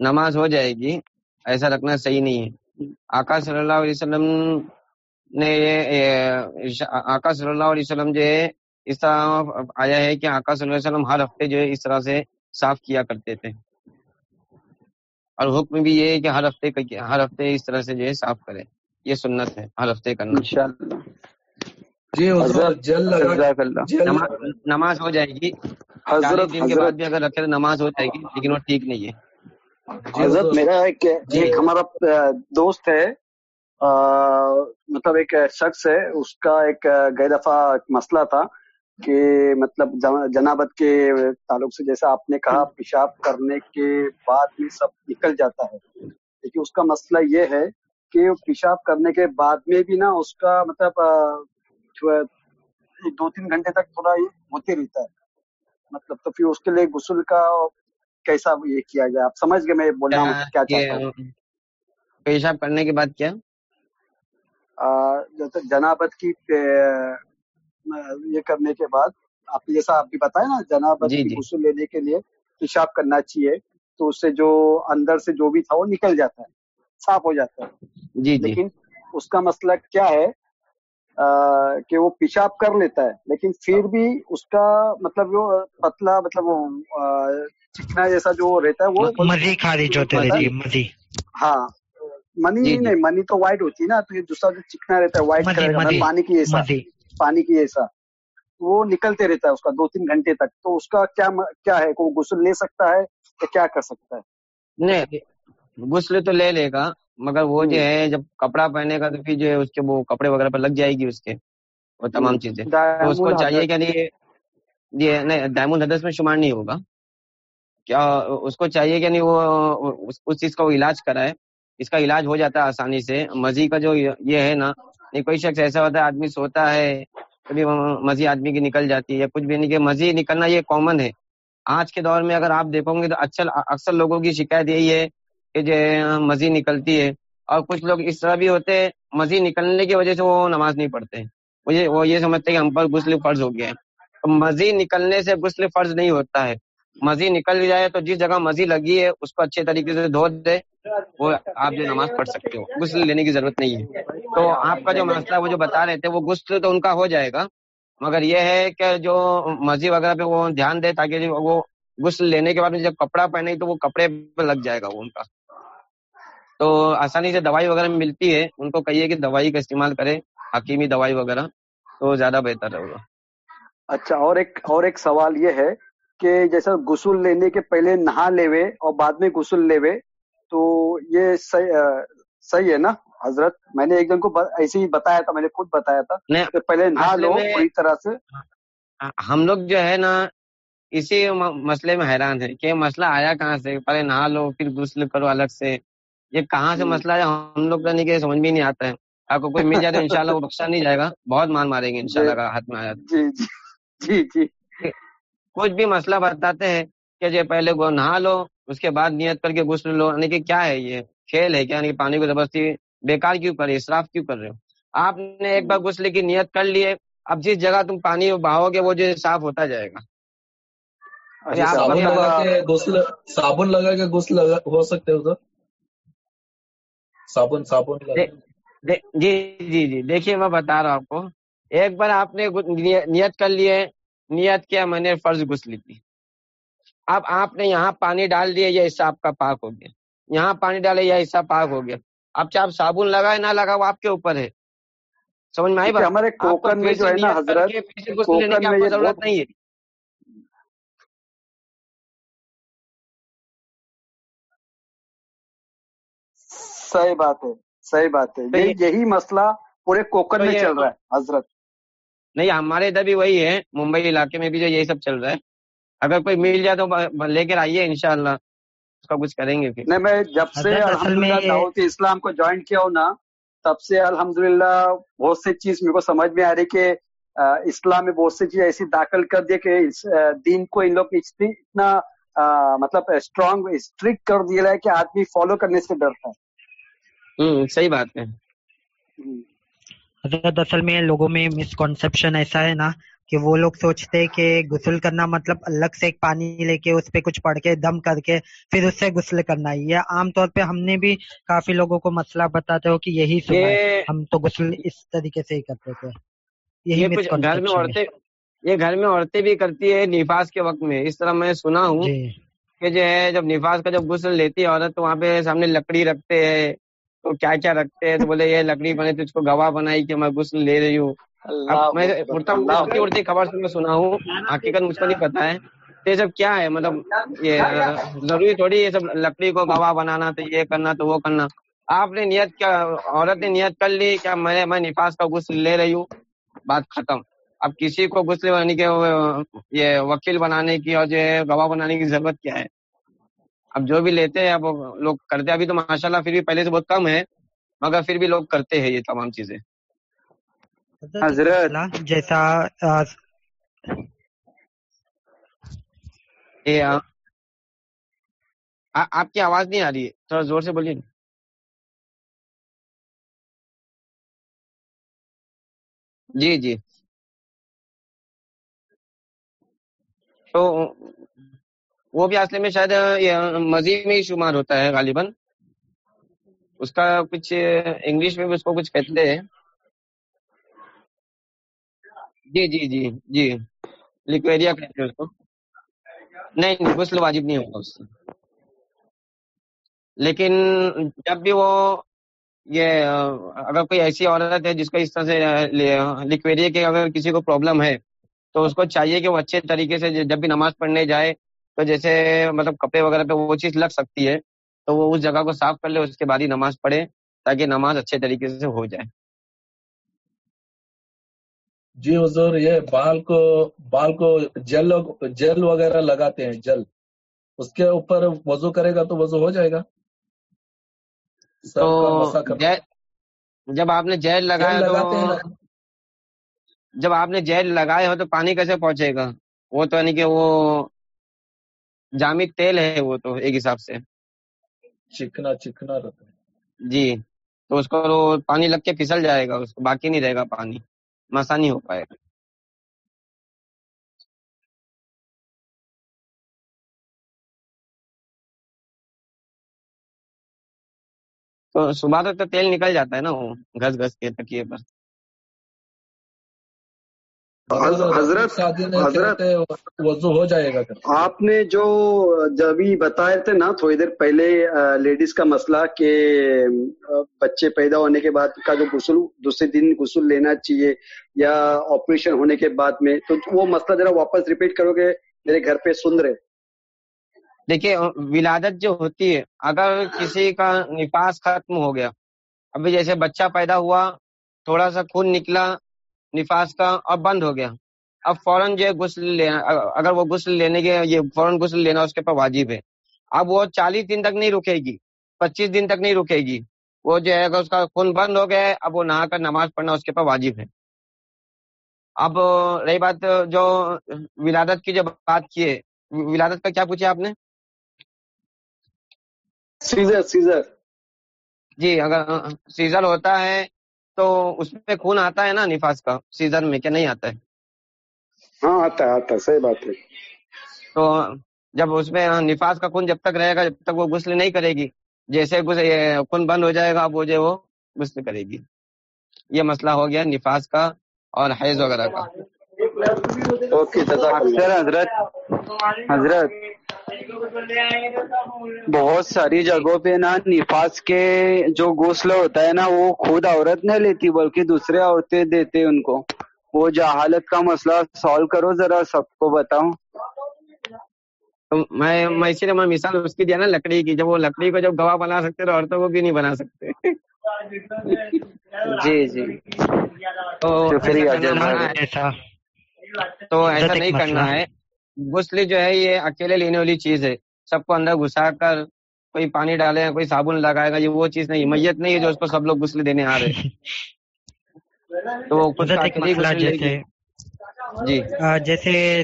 نماز ہو جائے گی ایسا رکھنا صحیح نہیں ہے۔ آقا صلی اللہ علیہ وسلم نے یہ آقا صلی اللہ علیہ وسلم جو ہے اس طرح آیا ہے کہ آقا صلی اللہ علیہ وسلم ہر ہفتے جو ہے اس طرح سے صاف کیا کرتے تھے۔ اور حکم بھی یہ ہے کہ ہر ہفتے ہر ہفتے اس طرح سے جو ہے صاف کرے۔ یہ سنت ہے ہر ہفتے کرنا۔ انشاءاللہ۔ جی حضور حضرت جل لگا جزاک اللہ۔ جل نماز ہو جائے گی۔ حضرت دن کے بعد بھی اگر رکھے تو نماز ہو جائے گی لیکن وہ ٹھیک نہیں ہے۔ جی حضرت میرا ایک جی۔ ہمارا دوست ہے۔ مطلب ایک شخص ہے اس کا ایک گئے دفعہ مسئلہ تھا کہ مطلب جن- جنابت کے تعلق سے جیسا آپ نے کہا پیشاب کرنے کے بعد میں سب نکل جاتا ہے۔ لیکن اس کا مسئلہ یہ ہے کہ پیشاب کرنے کے بعد میں بھی نا اس کا مطلب دو تین گھنٹے تک تھوڑا ہوتے رہتا ہے۔ مطلب تو پھر اس کے لیے غسل کا کیسا یہ کیا جائے؟ آپ سمجھ گئے میں بولنا ہوں کیا چاہتا ہوں؟ پیشاب کرنے کے بعد کیا؟ جنابت کی یہ کرنے کے بعد آپ نے جیسا آپ بھی بتایا نا جنابت جی کی جی۔ غسل لینے کے لیے پیشاب کرنا چاہیے تو اس سے جو اندر سے جو بھی تھا وہ نکل جاتا ہے صاف ہو جاتا ہے۔ جی جی۔ لیکن اس کا مسئلہ کیا ہے آ، کہ وہ پیشاب کر لیتا ہے لیکن پھر بھی اس کا مطلب جو پتلا مطلب وہ چکنا جیسا جو رہتا ہے وہ مزی خارج ہوتے رہتی ہے ہاں۔ منی جی جی۔ نہیں منی تو وائٹ ہوتی ہے نا تو یہ دوسرا جو چکنا رہتا ہے وائٹ کلر کا پانی کی مزی پانی کی جیسا وہ نکلتے رہتا ہے اس کا دو تین گھنٹے تک۔ تو اس کا کیا کیا ہے کو غسل لے سکتا ہے یا کیا کر سکتا ہے؟ نہیں غسل تو لے لے گا مگر وہ جو ہے جب کپڑا پہنے گا تو پھر جو ہے اس کے وہ کپڑے وغیرہ پر لگ جائے گی اس کے وہ تمام چیزیں۔ اس کو چاہیے الحدث کہ نہیں یہ نہیں دائم الحدث میں شمار نہیں ہوگا۔ کیا اس کو چاہیے کہ نہیں وہ اس چیز کا وہ علاج کرائے۔ اس کا علاج ہو جاتا ہے آسانی سے۔ مزی کا جو یہ ہے نا، نہیں، کوئی شخص ایسا ہوتا ہے، آدمی سوتا ہے، کبھی وہ مزی آدمی کی نکل جاتی ہے یا کچھ بھی نہیں، کہ مزی نکلنا یہ کامن ہے۔ آج کے دور میں اگر آپ دیکھو گے تو اکثر اکثر لوگوں کی شکایت یہی ہے کہ جو ہے نکلتی ہے۔ اور کچھ لوگ اس طرح بھی ہوتے ہیں مزی نکلنے کی وجہ سے وہ نماز نہیں پڑھتے ہیں۔ وہ یہ سمجھتے ہیں کہ ہم پر غسل فرض ہو گیا ہے۔ تو مزی نکلنے سے غسل فرض نہیں ہوتا ہے۔ مزی نکل جائے تو جس جگہ مزی لگی ہے، اس کو اچھے طریقے سے دھو دے، وہ آپ جو نماز پڑھ سکتے ہو۔ غسل لینے کی ضرورت نہیں ہے۔ تو آپ کا جو مسئلہ وہ جو بتا رہے تھے، وہ غسل تو ان کا ہو جائے گا، مگر یہ ہے کہ جو مزی وغیرہ پہ وہ دھیان دے تاکہ وہ غسل لینے کے بعد جب کپڑا پہنے تو وہ کپڑے پہ لگ جائے گا وہ ان کا۔ تو آسانی سے دوائی وغیرہ ملتی ہے، ان کو کہیے کہ دوائی کا استعمال کرے حکیمی دوائی وغیرہ، تو زیادہ بہتر ہوگا اچھا اور ایک اور ایک سوال یہ ہے کہ جیسا غسل لینے کے پہلے نہا لیوے اور بعد میں غسل لیوے تو یہ صحیح ہے نا حضرت؟ میں نے ایک دن کو ایسے ہی بتایا تھا میں نے خود بتایا تھا کہ پہلے نہا لو پوری طرح سے۔ ہم لوگ جو ہے نا اسی مسئلے میں حیران ہے کہ مسئلہ آیا کہاں سے؟ پہلے نہا لو پھر غسل کرو الگ سے۔ یہ کہاں سے۔ مسئلہ ہے؟ ہم لوگ کا نہیں کہ سمجھ بھی نہیں آتا ہے۔ آپ کو کوئی مل جائے تو انشاءاللہ وہ بخشا نہیں جائے گا۔ بہت مان ماریں گے جی۔ انشاءاللہ اگر ہاتھ میں آیا جی جی جی جی۔ کچھ بھی مسئلہ بتاتے ہیں کہ جو پہلے وہ نہا لو اس کے بعد نیت کر کے غسل لو یعنی کہ کیا ہے یہ کھیل ہے کیا؟ یعنی کہ پانی کو زبردستی بیکار کیوں کر رہے اسراف کیوں کر رہے ہو؟ آپ نے ایک بار غسل کی نیت کر لیے اب جس جگہ تم پانی بہاؤ گے وہ جو صاف ہوتا جائے گا۔ اچھا صابن لگا کے غسل صابن لگا کے غسل لگا ہو سکتے ادھر صابن صابن جی جی جی دیکھیے میں بتا رہا ہوں آپ کو۔ ایک بار آپ نے گو- نیت کر لیے نیت کیا میں نے فرض غسل کی۔ اب آپ نے یہاں پانی ڈال دیا یہ حصہ آپ کا پاک ہو گیا۔ یہاں پانی ڈالے یہ حصہ پاک ہو گیا۔ اب چاہے آپ صابن لگائے نہ لگا وہ آپ کے اوپر ہے۔ سمجھ میں آئی بات؟ ہمارے کوکن میں جو ہے نا حضرت ضرورت نہیں ہے۔ صحیح بات ہے صحیح بات ہے۔ یہی یہ یہی مسئلہ پورے کوکن میں چل رہا ہے حضرت۔ نہیں ہمارے ادھر بھی وہی ہے ممبئی علاقے میں بھی جو یہی سب چل رہا ہے۔ اگر کوئی مل جائے تو لے کر آئیے انشاءاللہ اس کا کچھ کریں گے پھر۔ نہیں میں جب سے دعوت اسلام کو جوائن کیا ہوں نا تب سے الحمدللہ بہت سی چیز میرے کو سمجھ میں آ رہی کہ اسلام میں بہت سی چیز ایسی داخل کر دیا کہ اس دین کو ان لوگ اتنا مطلب اسٹرانگ اسٹرکٹ کر دیا ہے کہ آدمی فالو کرنے سے ڈرتا ہے۔ ہوں صحیح بات ہے۔ حضرت اصل میں لوگوں میں مسکنسپشن ایسا ہے نا کہ وہ لوگ سوچتے کہ غسل کرنا مطلب الگ سے ایک پانی لے کے اس پہ کچھ پڑھ کے دم کر کے پھر اس سے غسل کرنا ہے۔ یہ عام طور پہ ہم نے بھی کافی لوگوں کو مسئلہ بتاتے ہو کہ یہی یہ ہم تو غسل اس طریقے سے ہی کرتے تھے۔ یہی گھر میں عورتیں یہ گھر میں عورتیں بھی کرتی ہے نفاس کے وقت میں۔ اس طرح میں سنا ہوں جی۔ کہ جو ہے جب نفاس کا جب غسل لیتی ہے عورت تو وہاں پہ سامنے لکڑی رکھتے ہیں۔ تو کیا کیا رکھتے ہیں؟ تو بولے یہ لکڑی بنے تو اس کو گواہ بنائی کہ میں غسل لے رہی ہوں. میں اڑتی اڑتی خبر سے میں سنا ہوں حقیقت مجھ کو نہیں پتا ہے۔ تو یہ سب کیا ہے؟ مطلب یہ ضروری تھوڑی یہ سب لکڑی کو گواہ بنانا تو یہ کرنا تو وہ کرنا۔ آپ نے نیت کیا عورت نے نیت کر لی کیا میں میں نفاس کا غسل لے رہی ہوں؟ بات ختم۔ اب کسی کو غسل بنانے کے یہ وکیل بنانے کی اور جو ہے گواہ بنانے کی ضرورت کیا ہے؟ اب جو بھی لیتے ہیں اب لوگ کرتے ہیں ابھی تو ماشاء اللہ پھر بھی پہلے سے بہت کم ہے مگر پھر بھی لوگ کرتے ہیں یہ تمام چیزیں حضرت جیسا آپ کی آواز نہیں آ رہی ہے تھوڑا زور سے بولیے۔ جی جی تو وہ بھی اصل میں شاید مزید میں ہی شمار ہوتا ہے غالباً۔ اس کا کچھ انگلش میں بھی اس کو کچھ کہتے ہیں۔ جی جی جی جی۔ لیکویریا کہتے ہیں اس کو۔ نہیں غسل واجب نہیں ہوگا اس سے۔ لیکن جب بھی وہ یہ اگر کوئی ایسی عورت ہے جس کو اس طرح سے لکویریا کے اگر کسی کو پرابلم ہے تو اس کو چاہیے کہ وہ اچھے طریقے سے جب بھی نماز پڑھنے جائے تو جیسے مطلب کپڑے وغیرہ پہ وہ چیز لگ سکتی ہے تو وہ اس جگہ کو صاف کر لے اس کے بعد ہی نماز پڑھے تاکہ نماز اچھے طریقے سے ہو جائے۔ جی حضور یہ بال کو بال کو جل جل وغیرہ لگاتے ہیں جل۔ اس کے اوپر وضو کرے گا تو وضو ہو جائے گا۔ تو جب آپ نے جیل لگایا تو جب آپ نے جیل لگائے ہو تو پانی کیسے پہنچے گا؟ وہ تو یعنی کہ وہ جامد تیل ہے وہ تو ایک حساب سے۔ چکنا چکنا رہتا ہے جی تو اس کو پانی لگ کے پھسل جائے گا اس کو باقی نہیں رہے گا پانی۔ مسا نہیں ہو پائے گا۔ تو صبح تک تو تیل نکل جاتا ہے نا وہ گھس گھس کے تکیے پر۔ حضرت حضرت وضو ہو جائے گا آپ نے جو جبھی بتائے تھے نا تھوڑی دیر پہلے لیڈیز کا مسئلہ کہ بچے پیدا ہونے کے بعد کا جو غسل دوسرے دن غسل لینا چاہیے یا آپریشن ہونے کے بعد میں تو وہ مسئلہ ذرا واپس ریپیٹ کرو گے میرے گھر پہ سن رہے۔ دیکھیے ولادت جو ہوتی ہے اگر کسی کا نفاس ختم ہو گیا ابھی جیسے بچہ پیدا ہوا تھوڑا سا خون نکلا نفاس کا اور بند ہو گیا۔ اب فوراً جو غسل لینا اگر وہ غسل لینے کے یہ فوراً غسل لینا اس کے اوپر واجب ہے۔ اب وہ چالیس دن تک نہیں رکے گی۔ پچیس دن تک نہیں رکے گی۔ وہ جو ہے اگر اس کا خون بند ہو گیا ہے اب وہ نہا کر نماز پڑھنا اس کے اوپر واجب ہے۔ اب رہی بات جو ولادت کی جو بات کی ہے ولادت کا کیا پوچھا آپ نے؟ Scissor scissor. جی اگر سیزر ہوتا ہے تو اس میں خون آتا ہے نا نفاس کا سیزر میں کیا نہیں آتا ہے؟ ہاں آتا ہے آتا ہے صحیح بات ہے۔ تو جب اس میں نفاس کا خون جب تک رہے گا جب تک وہ غسل نہیں کرے گی جیسے خون بند ہو جائے گا اب وہ جو وہ غسل کرے گی۔ یہ مسئلہ ہو گیا نفاس کا اور حیض وغیرہ کا۔ اوکے حضرت حضرت بہت ساری جگہوں پہ نا نفاس کے جو غسل ہوتا ہے نا وہ خود عورت نہیں لیتی بلکہ دوسرے عورتیں دیتے ان کو۔ وہ جہالت کا مسئلہ سالو کرو ذرا سب کو بتاؤ میں میں اسی لیے میں مثال اس کی دیا نا لکڑی کی۔ جب وہ لکڑی کو جب گواہ بنا سکتے تو عورتوں کو بھی نہیں بنا سکتے۔ جی جی۔ تو ایسا نہیں کرنا ہے۔ غسل جو ہے یہ اکیلے لینے والی چیز ہے۔ سب کو اندر گھسا کر کوئی پانی ڈالے کوئی صابن لگائے گا یہ وہ چیز نہیں میت نہیں ہے جو اس کو سب لوگ غسل دینے آ رہے تو جیسے جی۔ جیسے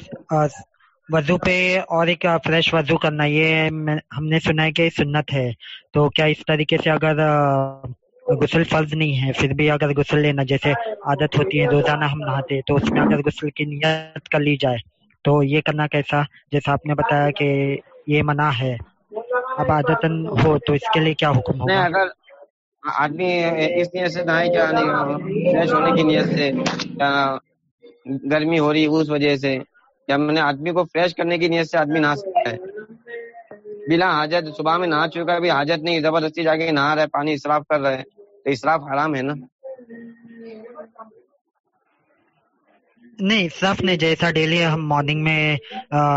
وضو پہ اور ایک فریش وضو کرنا یہ ہم نے سنا ہے کہ سنت ہے۔ تو کیا اس طریقے سے اگر غسل فرض نہیں ہے پھر بھی اگر غسل لینا جیسے عادت ہوتی ہے روزانہ ہم نہاتے تو اس میں اگر غسل کی نیت کر لی جائے تو یہ کرنا کیسا؟ جیسا آپ نے بتایا کہ یہ منع ہے۔ اب عادت ہو تو اس کے لیے کیا حکم ہوگا؟ اگر آدمی اس نیت سے نہائے کیا فریش ہونے کی نیت سے گرمی ہو رہی اس وجہ سے، یا میں نے آدمی کو فریش کرنے کی نیت سے آدمی نہا سکتا ہے بلا حاجت، صبح میں نہا چکا ابھی حاجت نہیں، زبردستی جا کے نہا رہے، پانی اسراف کر رہے ہیں تو اسراف حرام ہے نا؟ نہیں صرف نہیں جیسا ڈیلی ہم مارننگ میں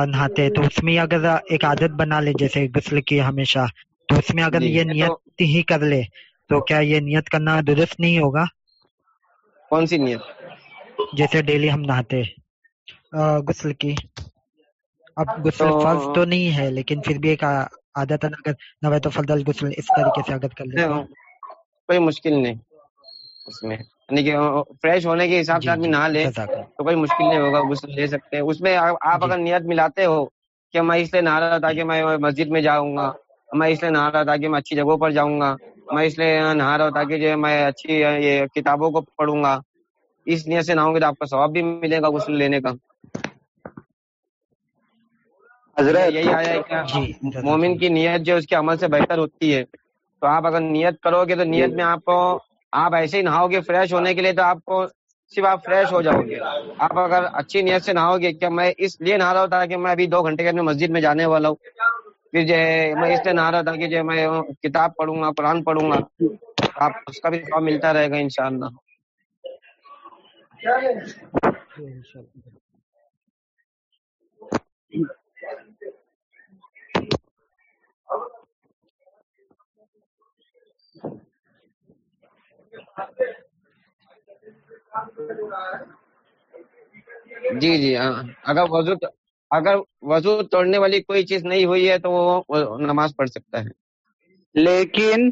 نہاتے تو اس میں اگر ایک عادت بنا لے جیسے غسل کی ہمیشہ تو اس میں اگر جی یہ نیت ہی کر لے تو کیا یہ نیت کرنا درست نہیں ہوگا؟ کون سی نیت؟ جیسے ڈیلی ہم نہاتے غسل کی۔ اب غسل فرض تو نہیں ہے لیکن پھر بھی ایک عادت اگر نوے تو فضل غسل اس طریقے سے اگر کر لے کوئی مشکل نہیں اس میں۔ یعنی کہ فریش ہونے کے حساب سے جی آدمی جی نہا لے تو کوئی مشکل نہیں ہوگا غسل لے سکتے ہیں۔ اس میں آپ جی۔ اگر نیت ملاتے ہو کہ میں اس لیے نہا رہا تھا کہ میں مسجد میں جاؤں گا میں اس لیے نہا رہا تھا کہ میں اچھی جگہوں پر جاؤں گا میں اس لیے نہا رہا تھا کہ جو ہے میں اچھی یہ کتابوں کو پڑھوں گا۔ اس نیت سے نہاؤں گے تو آپ کو ثواب بھی ملے گا غسل لینے کا۔ حضرت یہی آیا ہے کہ مومن کی نیت جو اس کے عمل سے بہتر ہوتی ہے۔ تو آپ اگر نیت کرو گے تو نیت میں آپ کو آپ ایسے ہی نہاؤ گے فریش ہونے کے لیے تو آپ کو صرف آپ فریش ہو جاؤ گے. آپ اگر اچھی نیت سے نہاؤ گے کہ میں اس لیے نہا رہا تھا کہ میں ابھی دو گھنٹے کے اندر مسجد میں جانے والا ہوں. پھر جو ہے میں اس لیے نہا رہا تھا کہ جو میں کتاب پڑھوں گا قرآن پڑھوں گا. آپ اس کا بھی ثواب ملتا رہے گا انشاءاللہ. جی انشاءاللہ. جی جی ہاں۔ اگر وضو اگر وضو توڑنے والی کوئی چیز نہیں ہوئی ہے تو وہ نماز پڑھ سکتا ہے۔ لیکن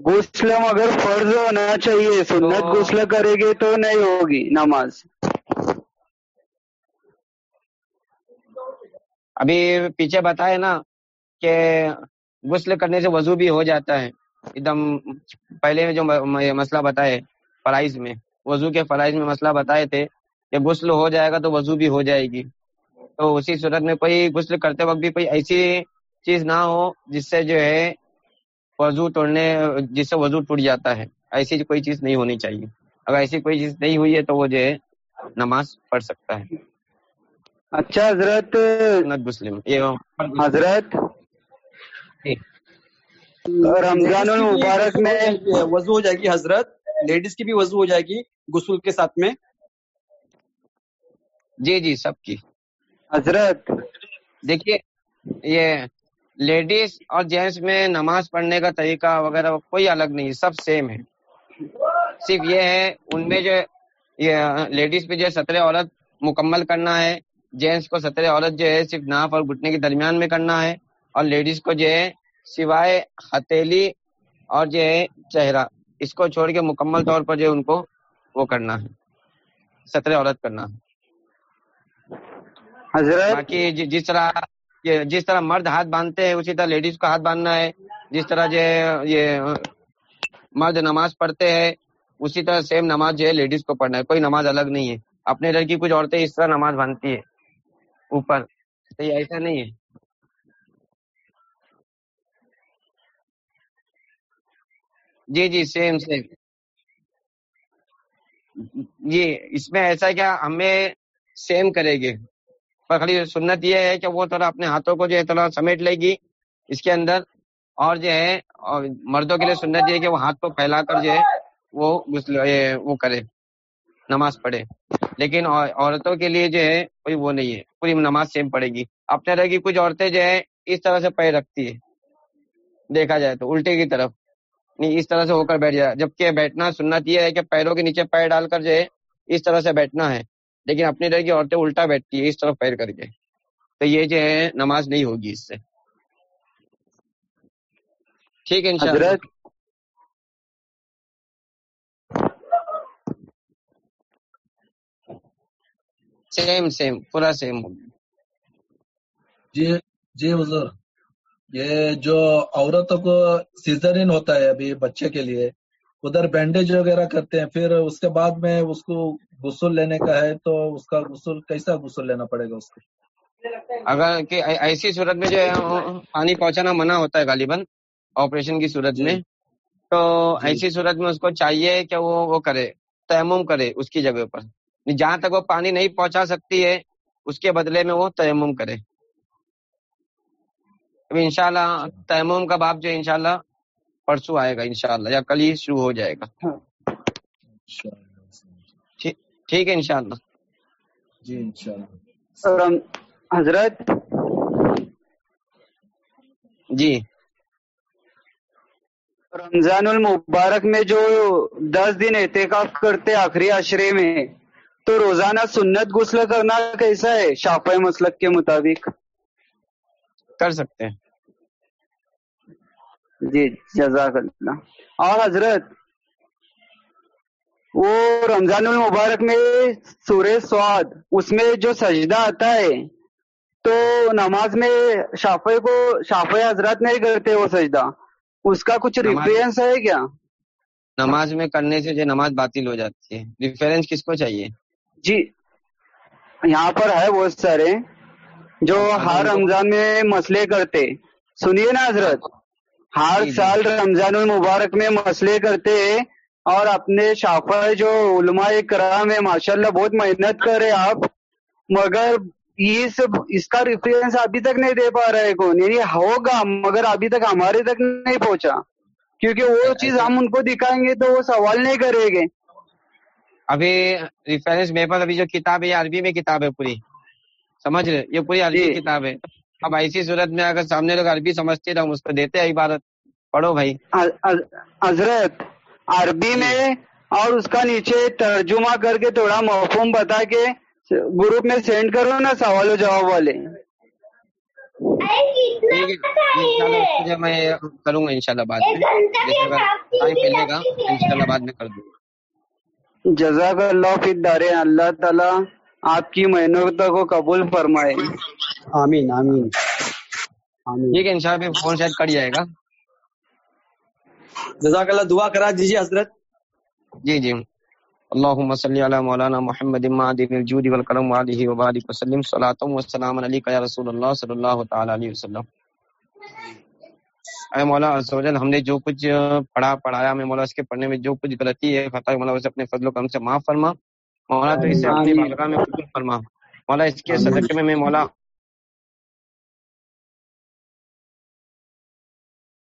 غسل اگر فرض ہونا چاہیے۔ سنت غسل کرے گے تو نہیں ہوگی نماز۔ ابھی پیچھے بتائے نا۔ کہ غسل کرنے سے وضو بھی ہو جاتا ہے۔ ایک دم پہلے جو مسئلہ بتائے فرائض میں وضو کے فرائض میں مسئلہ بتائے تھے کہ غسل ہو جائے گا تو وضو بھی ہو جائے گی۔ تو اسی صورت میں کوئی غسل کرتے وقت بھی کوئی ایسی چیز نہ ہو جس سے جو ہے وضو توڑنے جس سے وضو ٹوٹ جاتا ہے۔ ایسی کوئی چیز نہیں ہونی چاہیے۔ اگر ایسی کوئی چیز نہیں ہوئی ہے تو وہ جو ہے نماز پڑھ سکتا ہے۔ اچھا حضرت یہ حضرت۔ رمضان کی بھی المبارک میں جائے گی- وضو ہو جائے گی حضرت۔ لیڈیز کی بھی وضو ہو جائے گی غسل کے ساتھ میں۔ جی جی سب کی۔ حضرت۔ دیکھیے یہ لیڈیز اور جینٹس میں نماز پڑھنے کا طریقہ وغیرہ کوئی الگ نہیں سب سیم ہے صرف یہ ہے ان میں جو یہ لیڈیز پہ جو ہے سطر عورت مکمل کرنا ہے جینٹس کو سطر عورت جو ہے صرف ناف اور گھٹنے کے درمیان میں کرنا ہے۔ اور لیڈیز کو جو ہے سوائے ہتھیلی اور جو ہے چہرہ اس کو چھوڑ کے مکمل طور پر جو ہے ان کو وہ کرنا ہے سطر عورت کرنا ہے۔ حضرت؟ باقی جس طرح جس طرح مرد ہاتھ باندھتے ہیں اسی طرح لیڈیز کو ہاتھ باندھنا ہے۔ جس طرح جو یہ مرد نماز پڑھتے ہیں اسی طرح سیم نماز جو ہے لیڈیز کو پڑھنا ہے۔ کوئی نماز الگ نہیں ہے۔ اپنے گھر کی کچھ عورتیں اس طرح نماز باندھتی ہے اوپر۔ تو یہ ایسا نہیں ہے۔ جی جی سیم سیم جی اس میں ایسا کیا ہمیں سیم کرے گی۔ پر سنت یہ ہے کہ وہ تھوڑا اپنے ہاتھوں کو جو ہے تھوڑا سمیٹ لے گی اس کے اندر۔ اور جو ہے، اور مردوں کے لیے سنت یہ ہے کہ وہ ہاتھ کو پھیلا کر جو ہے وہ غسل وہ کرے، نماز پڑھے۔ لیکن عورتوں کے لیے جو ہے کوئی وہ نہیں ہے، پوری نماز سیم پڑے گی۔ اپنے طرح کی کچھ عورتیں جو ہے اس طرح سے پیر رکھتی ہے۔ دیکھا جائے تو الٹے کی طرف۔ نہیں اس طرح سے ہو کر بیٹھ جائے۔ جبکہ بیٹھنا سنت یہ ہے کہ پیروں کے نیچے پیر ڈال کر جو ہے اس طرح سے بیٹھنا ہے۔ لیکن اپنی طرح کی عورتیں الٹا بیٹھتی ہے اس طرف پیر کر کے۔ تو یہ جو ہے نماز نہیں ہوگی اس سے۔ ٹھیک ہے انشاءاللہ۔ سیم سیم پورا سیم۔ ہوگی جی جی حضور۔ یہ جو عورتوں کو سیزرین ہوتا ہے ابھی بچے کے لیے ادھر بینڈیج وغیرہ کرتے ہیں پھر اس کے بعد میں اس کو غسل لینے کا ہے تو اس کا غسل کیسا غسل لینا پڑے گا اس کو؟ اگر کہ ای- ایسی صورت میں جو ہے پانی پہنچانا منع ہوتا ہے غالباً آپریشن کی صورت جی۔ میں تو جی۔ ایسی صورت میں اس کو چاہیے کہ وہ وہ کرے تیمم کرے اس کی جگہ پر۔ جہاں تک وہ پانی نہیں پہنچا سکتی ہے اس کے بدلے میں وہ تیمم کرے۔ اب انشاءاللہ تیمم کا باب جو ہے انشاءاللہ پرسوں آئے گا انشاءاللہ یا کل ہی شروع ہو جائے گا۔ ٹھیک ہے انشاءاللہ۔ جی انشاءاللہ۔ حضرت؟ جی۔ رمضان المبارک میں جو دس دن احتکاف کرتے آخری عشرے میں تو روزانہ سنت غسل کرنا کیسا ہے؟ شافع مسلک کے مطابق۔ کر سکتے ہیں۔ جی جزاک اللہ۔ اور حضرت وہ رمضان المبارک میں سورہ سواد اس میں جو سجدہ آتا ہے تو نماز میں شافع کو شافع حضرات نہیں کرتے وہ سجدہ؟ اس کا کچھ ریفرنس ہے کیا؟ نماز میں کرنے سے جو نماز باطل ہو جاتی ہے۔ ریفرنس کس کو چاہیے؟ جی یہاں پر ہے بہت سارے۔ جو ہر رمضان میں مسئلے کرتے۔ سنیے نا حضرت ہر جی، جی۔ سال رمضان المبارک میں مسئلے کرتے اور اپنے شافع جو علماء کرام ہے ماشاءاللہ بہت محنت کرے آپ۔ مگر سب اس کا ریفرنس ابھی تک نہیں دے پا رہے کون؟ یعنی ہوگا مگر ابھی تک ہمارے تک نہیں پہنچا۔ کیونکہ وہ چیز ہم ان کو دکھائیں گے تو وہ سوال نہیں کریں گے۔ ابھی ریفرنس میرے پاس ابھی جو کتاب ہے عربی میں کتاب ہے پوری۔ سمجھ رہے یہ پوری عربی جی۔ کتاب ہے۔ اب ایسی صورت میں اگر سامنے لوگ عربی سمجھتے تو ہم اس کو دیتے ہیں عبارت۔ پڑھو بھائی۔ حضرت عربی میں اور اس کا نیچے ترجمہ کر کے تھوڑا مفہوم بتا کے گروپ میں سینڈ کرو نا سوال و جواب والے۔ میں کروں گا بعد میں۔ ملے گا انشاءاللہ بعد میں کر دوں۔ گا جزاک اللہ فی دارے اللہ تعالی آپ کی محنتوں کو قبول فرمائے۔ آمین آمین۔ ٹھیک ہے انشاءاللہ پھر فون شاید کٹ جائے گا۔ جزاک اللہ دعا کرا دیجیے حضرت۔ جی جی۔ اللهم صل على مولانا محمد معدن الجود والكرم وعليه وبارك وسلم۔ صلاة والسلام عليك يا رسول اللہ صلی اللہ تعالی علیہ وسلم۔ اے مولا عز و جل ہم نے جو کچھ پڑھا پڑھایا میں مولا اس کے پڑھنے میں جو کچھ غلطی ہے خطا مولا اسے اپنے فضل و کرم سے معاف فرما۔ مولا تو اسے اپنی۔ بارگاہ میں قبول فرما مولا اس کے صدقے میں میں مولا